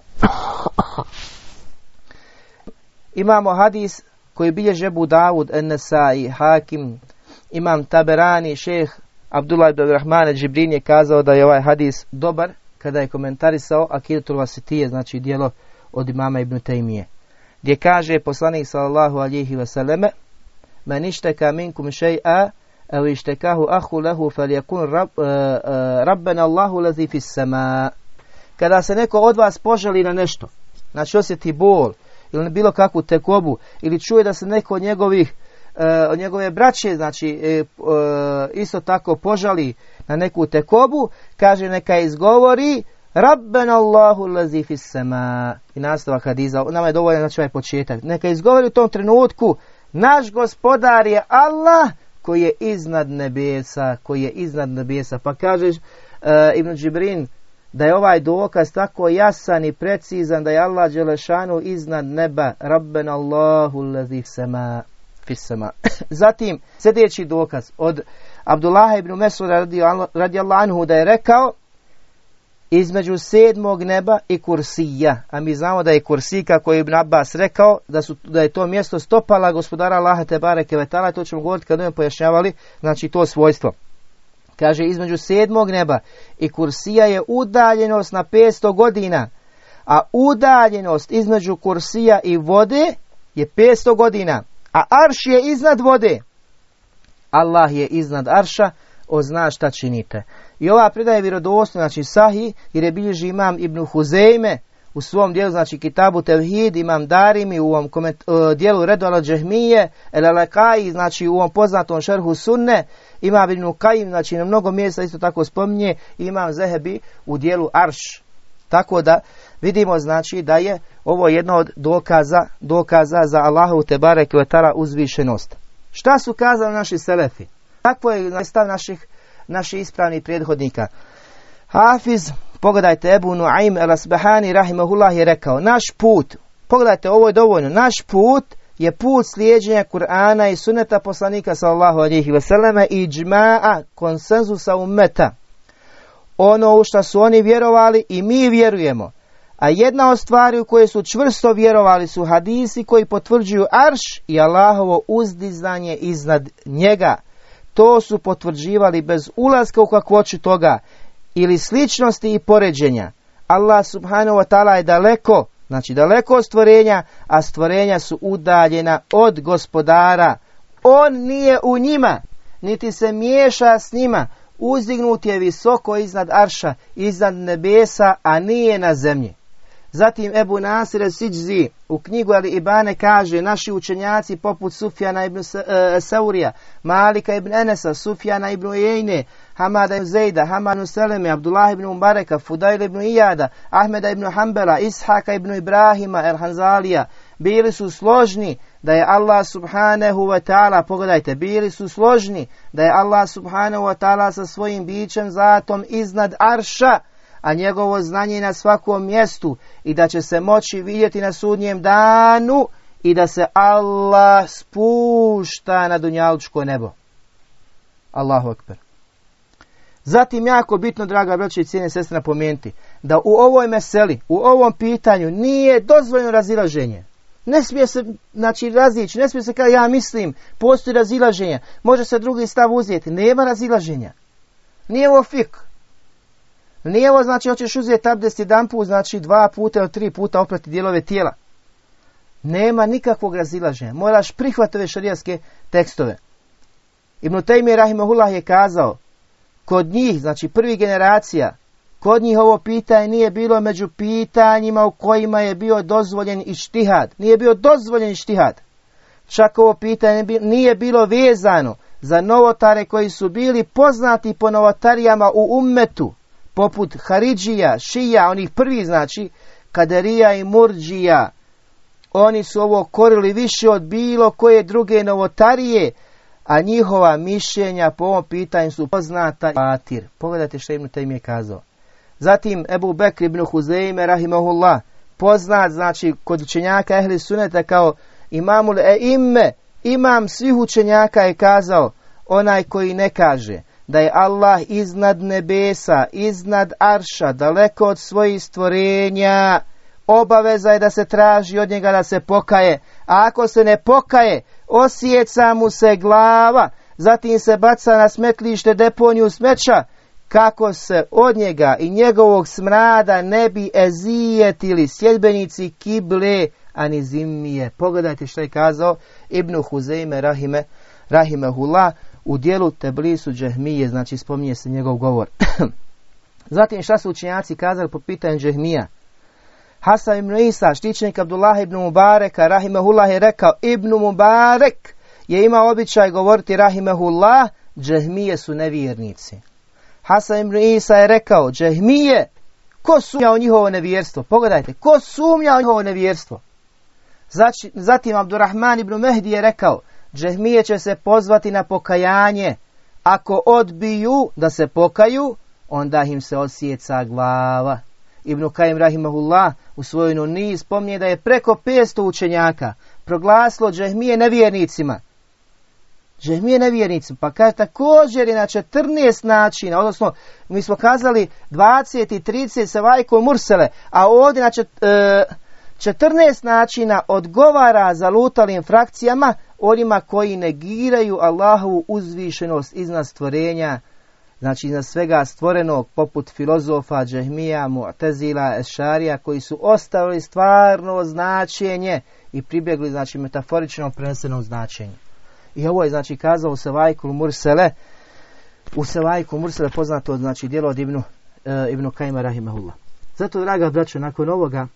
Imamo hadis koji bilježe Ebu Davud, Enesai, Hakim, Imam Taberani, šeh Abdullah ibn Rahman Džibrin je kazao da je ovaj hadis dobar kada je komentarisao Akidatul Vasitije, znači dijelo od imama Ibn Taymije. Gdje kaže poslanik sallallahu alihi wasallame, men išteka minkum še'a أو اشتكاه أخ له فليكون رب ربنا الله الذي في السماء kada se neko od vas požali na nešto, znači osjeti bol ili na bilo kakvu tekobu ili čuje da se neko od njegovih od njegove braće, znači isto tako požali na neku tekobu, kaže neka izgovori Rabben Allahu lazi fis sama. I nastavak hadiza, nama je dovoljno znači ovaj početak. Neka izgovori u tom trenutku, naš gospodar je Allah koji je iznad nebesa, koji je iznad nebesa. Pa kažeš uh, Ibn Džibrin da je ovaj dokaz tako jasan i precizan da je Allah Đelešanu iznad neba, Rabben Allahu lazi sema, fissema. Zatim, sljedeći dokaz od Abdullaha ibn Mesuda radijallahu anhu da je rekao između sedmog neba i kursija. A mi znamo da je kursija, kako je Ibn Abbas rekao, da, su, da je to mjesto stopala gospodara Allaha te bareke vetala, to ćemo govoriti kad budemo pojašnjavali, znači to svojstvo. Kaže, između sedmog neba i kursija je udaljenost na 500 godina, a udaljenost između kursija i vode je 500 godina, a arš je iznad vode. Allah je iznad arša, o zna šta činite. I ova predaje vjerodostojna, znači sahi, jer je bilježi imam Ibn Huzejme u svom dijelu, znači Kitabu Tevhid, imam Darimi u ovom koment, uh, dijelu Redu Džehmije, El Alekaji, znači u ovom poznatom šerhu Sunne, imam Ibn Kajim, znači na mnogo mjesta isto tako spominje, imam Zehebi u dijelu Arš. Tako da vidimo znači da je ovo jedno od dokaza, dokaza za Allahu Tebare Kvetara uzvišenost. Šta su kazali naši selefi? Takvo je stav naših naših ispravnih prethodnika. Hafiz, pogledajte Ebu Nuaim el Asbahani rahimahullah je rekao, naš put, pogledajte ovo je dovoljno, naš put je put slijeđenja Kur'ana i suneta poslanika sallallahu alihi vseleme i džma'a konsenzusa ummeta. Ono u što su oni vjerovali i mi vjerujemo. A jedna od stvari u koje su čvrsto vjerovali su hadisi koji potvrđuju arš i Allahovo uzdizanje iznad njega to su potvrđivali bez ulaska u kakvoću toga ili sličnosti i poređenja. Allah subhanahu wa ta'ala je daleko, znači daleko od stvorenja, a stvorenja su udaljena od gospodara. On nije u njima, niti se miješa s njima. Uzdignut je visoko iznad arša, iznad nebesa, a nije na zemlji. Zatim Ebu Nasir Siđzi u knjigu Ali Ibane kaže naši učenjaci poput Sufjana ibn e, Saurija, Malika ibn Enesa, Sufjana ibn Ejne, Hamada ibn Zejda, Hamadu Seleme, Abdullah ibn Umbareka, Fudail ibn Ijada, Ahmeda ibn Hanbala, Ishaka ibn Ibrahima, El Hanzalija, bili su složni da je Allah subhanahu wa ta'ala, pogledajte, bili su složni, da je Allah subhanahu wa ta'ala sa svojim bićem zatom iznad arša, a njegovo znanje na svakom mjestu i da će se moći vidjeti na sudnjem danu i da se Allah spušta na dunjalučko nebo. Allahu akbar. Zatim jako bitno, draga braća i cijene sestre, napomenuti da u ovoj meseli, u ovom pitanju nije dozvoljeno razilaženje. Ne smije se, znači, razići, ne smije se kao ja mislim, postoji razilaženje, može se drugi stav uzeti, nema razilaženja. Nije ovo fik. Nije ovo, znači, hoćeš uzeti abdest jedan put, znači dva puta ili tri puta oprati dijelove tijela. Nema nikakvog razilaženja. Moraš prihvatiti ove šarijaske tekstove. Ibn Taymi Rahimahullah je kazao, kod njih, znači prvi generacija, kod njih ovo pitanje nije bilo među pitanjima u kojima je bio dozvoljen i štihad. Nije bio dozvoljen i štihad. Čak ovo pitanje nije bilo vezano za novotare koji su bili poznati po novotarijama u ummetu, poput Haridžija, Šija, onih prvi znači, Kaderija i Murđija. Oni su ovo korili više od bilo koje druge novotarije, a njihova mišljenja po ovom pitanju su poznata patir. Pogledajte što im je kazao. Zatim Ebu Bekr ibn Huzeime rahimahullah, poznat znači kod učenjaka ehli suneta kao imamul e imme, imam svih učenjaka je kazao, onaj koji ne kaže da je Allah iznad nebesa, iznad arša, daleko od svojih stvorenja, obaveza je da se traži od njega da se pokaje, a ako se ne pokaje, osjeca mu se glava, zatim se baca na smetlište deponiju smeća, kako se od njega i njegovog smrada ne bi ezijetili sljedbenici kible ani zimije. Pogledajte što je kazao Ibn Huzeime Rahime, Rahimehullah u dijelu Teblisu Džehmije, znači spominje se njegov govor. Zatim šta su učenjaci kazali po pitanju Džehmija? Hasan ibn Isa, štićenik Abdullah ibn Mubareka, Rahimehullah je rekao, Ibn Mubarek je imao običaj govoriti Rahimehullah, Džehmije su nevjernici. Hasan ibn Isa je rekao, Džehmije, ko sumnja u njihovo nevjerstvo? Pogledajte, ko sumnja u njihovo nevjerstvo? Zatim Abdurrahman ibn Mehdi je rekao, Džehmije će se pozvati na pokajanje. Ako odbiju da se pokaju, onda im se osjeca glava. Ibn Kajim Rahimahullah u svojoj niz spominje da je preko 500 učenjaka proglasilo džehmije nevjernicima. Džehmije nevjernicima, pa kaže također je na 14 načina, odnosno mi smo kazali 20 i 30 sa vajko mursele, a ovdje na 14 načina odgovara za lutalim frakcijama onima koji negiraju Allahovu uzvišenost iznad stvorenja znači iznad svega stvorenog poput filozofa, džehmija, mu'tezila, ešarija koji su ostavili stvarno značenje i pribjegli znači metaforičnom prenesenom značenju. I ovo je znači kazao u Sevajku Mursele, u Sevajku Mursele poznato znači djelo od Ibnu, e, Ibnu Kajma Rahimahullah. Zato, draga braćo, nakon ovoga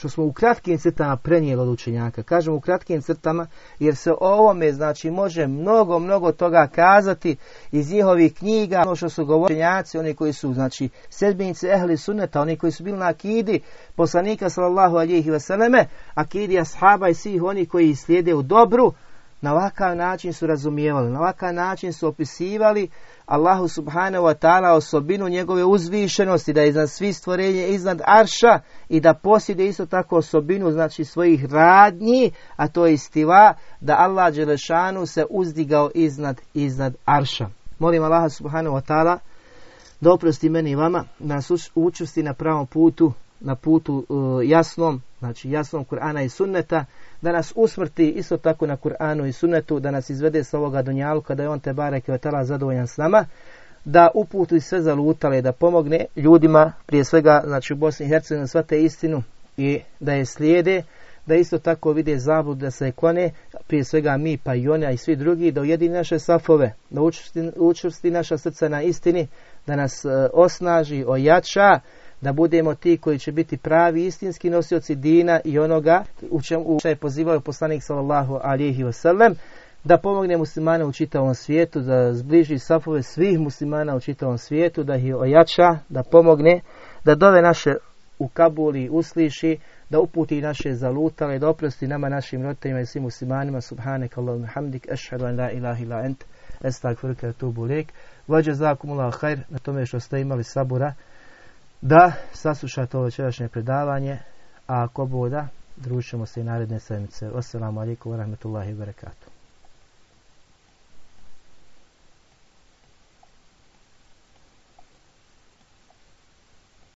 što smo u kratkim crtama prenijeli od učenjaka. Kažem u kratkim crtama jer se o ovome znači može mnogo, mnogo toga kazati iz njihovih knjiga, ono što su govorili učenjaci, oni koji su znači sedbenici ehli sunneta, oni koji su bili na akidi poslanika sallallahu alihi vseleme, akidi ashaba i svih oni koji slijede u dobru, na ovakav način su razumijevali, na ovakav način su opisivali Allahu subhanahu wa ta'ala osobinu njegove uzvišenosti, da je iznad svih stvorenja iznad arša i da posjede isto tako osobinu znači svojih radnji, a to je istiva da Allah Đelešanu se uzdigao iznad, iznad arša. Molim Allaha subhanahu wa ta'ala da oprosti meni i vama, da nas učusti na pravom putu, na putu uh, jasnom, znači jasnom Kur'ana i sunneta, da nas usmrti isto tako na Kur'anu i sunnetu, da nas izvede s ovoga dunjaluka, da je on te bareke tala zadovoljan s nama, da uputu sve zalutale, da pomogne ljudima, prije svega, znači u Bosni i Hercegovini, sva te istinu i da je slijede, da isto tako vide zabud da se klone, prije svega mi pa i oni, a i svi drugi, da ujedini naše safove, da učvrsti, učvrsti naša srca na istini, da nas e, osnaži, ojača, da budemo ti koji će biti pravi istinski nosioci dina i onoga u čemu je pozivao poslanik sallallahu alihi wasallam da pomogne muslimane u čitavom svijetu, da zbliži safove svih muslimana u čitavom svijetu, da ih ojača, da pomogne, da dove naše u Kabuli usliši, da uputi naše zalutale, da oprosti nama našim roditeljima i svim muslimanima. Subhanak Allahumma hamdik, ashhadu an la ilaha illa ent, estagfiruka wa atubu ilaik. Wa jazakumullahu khair na tome što ste imali sabura da saslušate ovo večerašnje predavanje, a ako boda, družimo se i naredne sedmice. Wassalamu alaikum wa rahmatullahi wa barakatuh.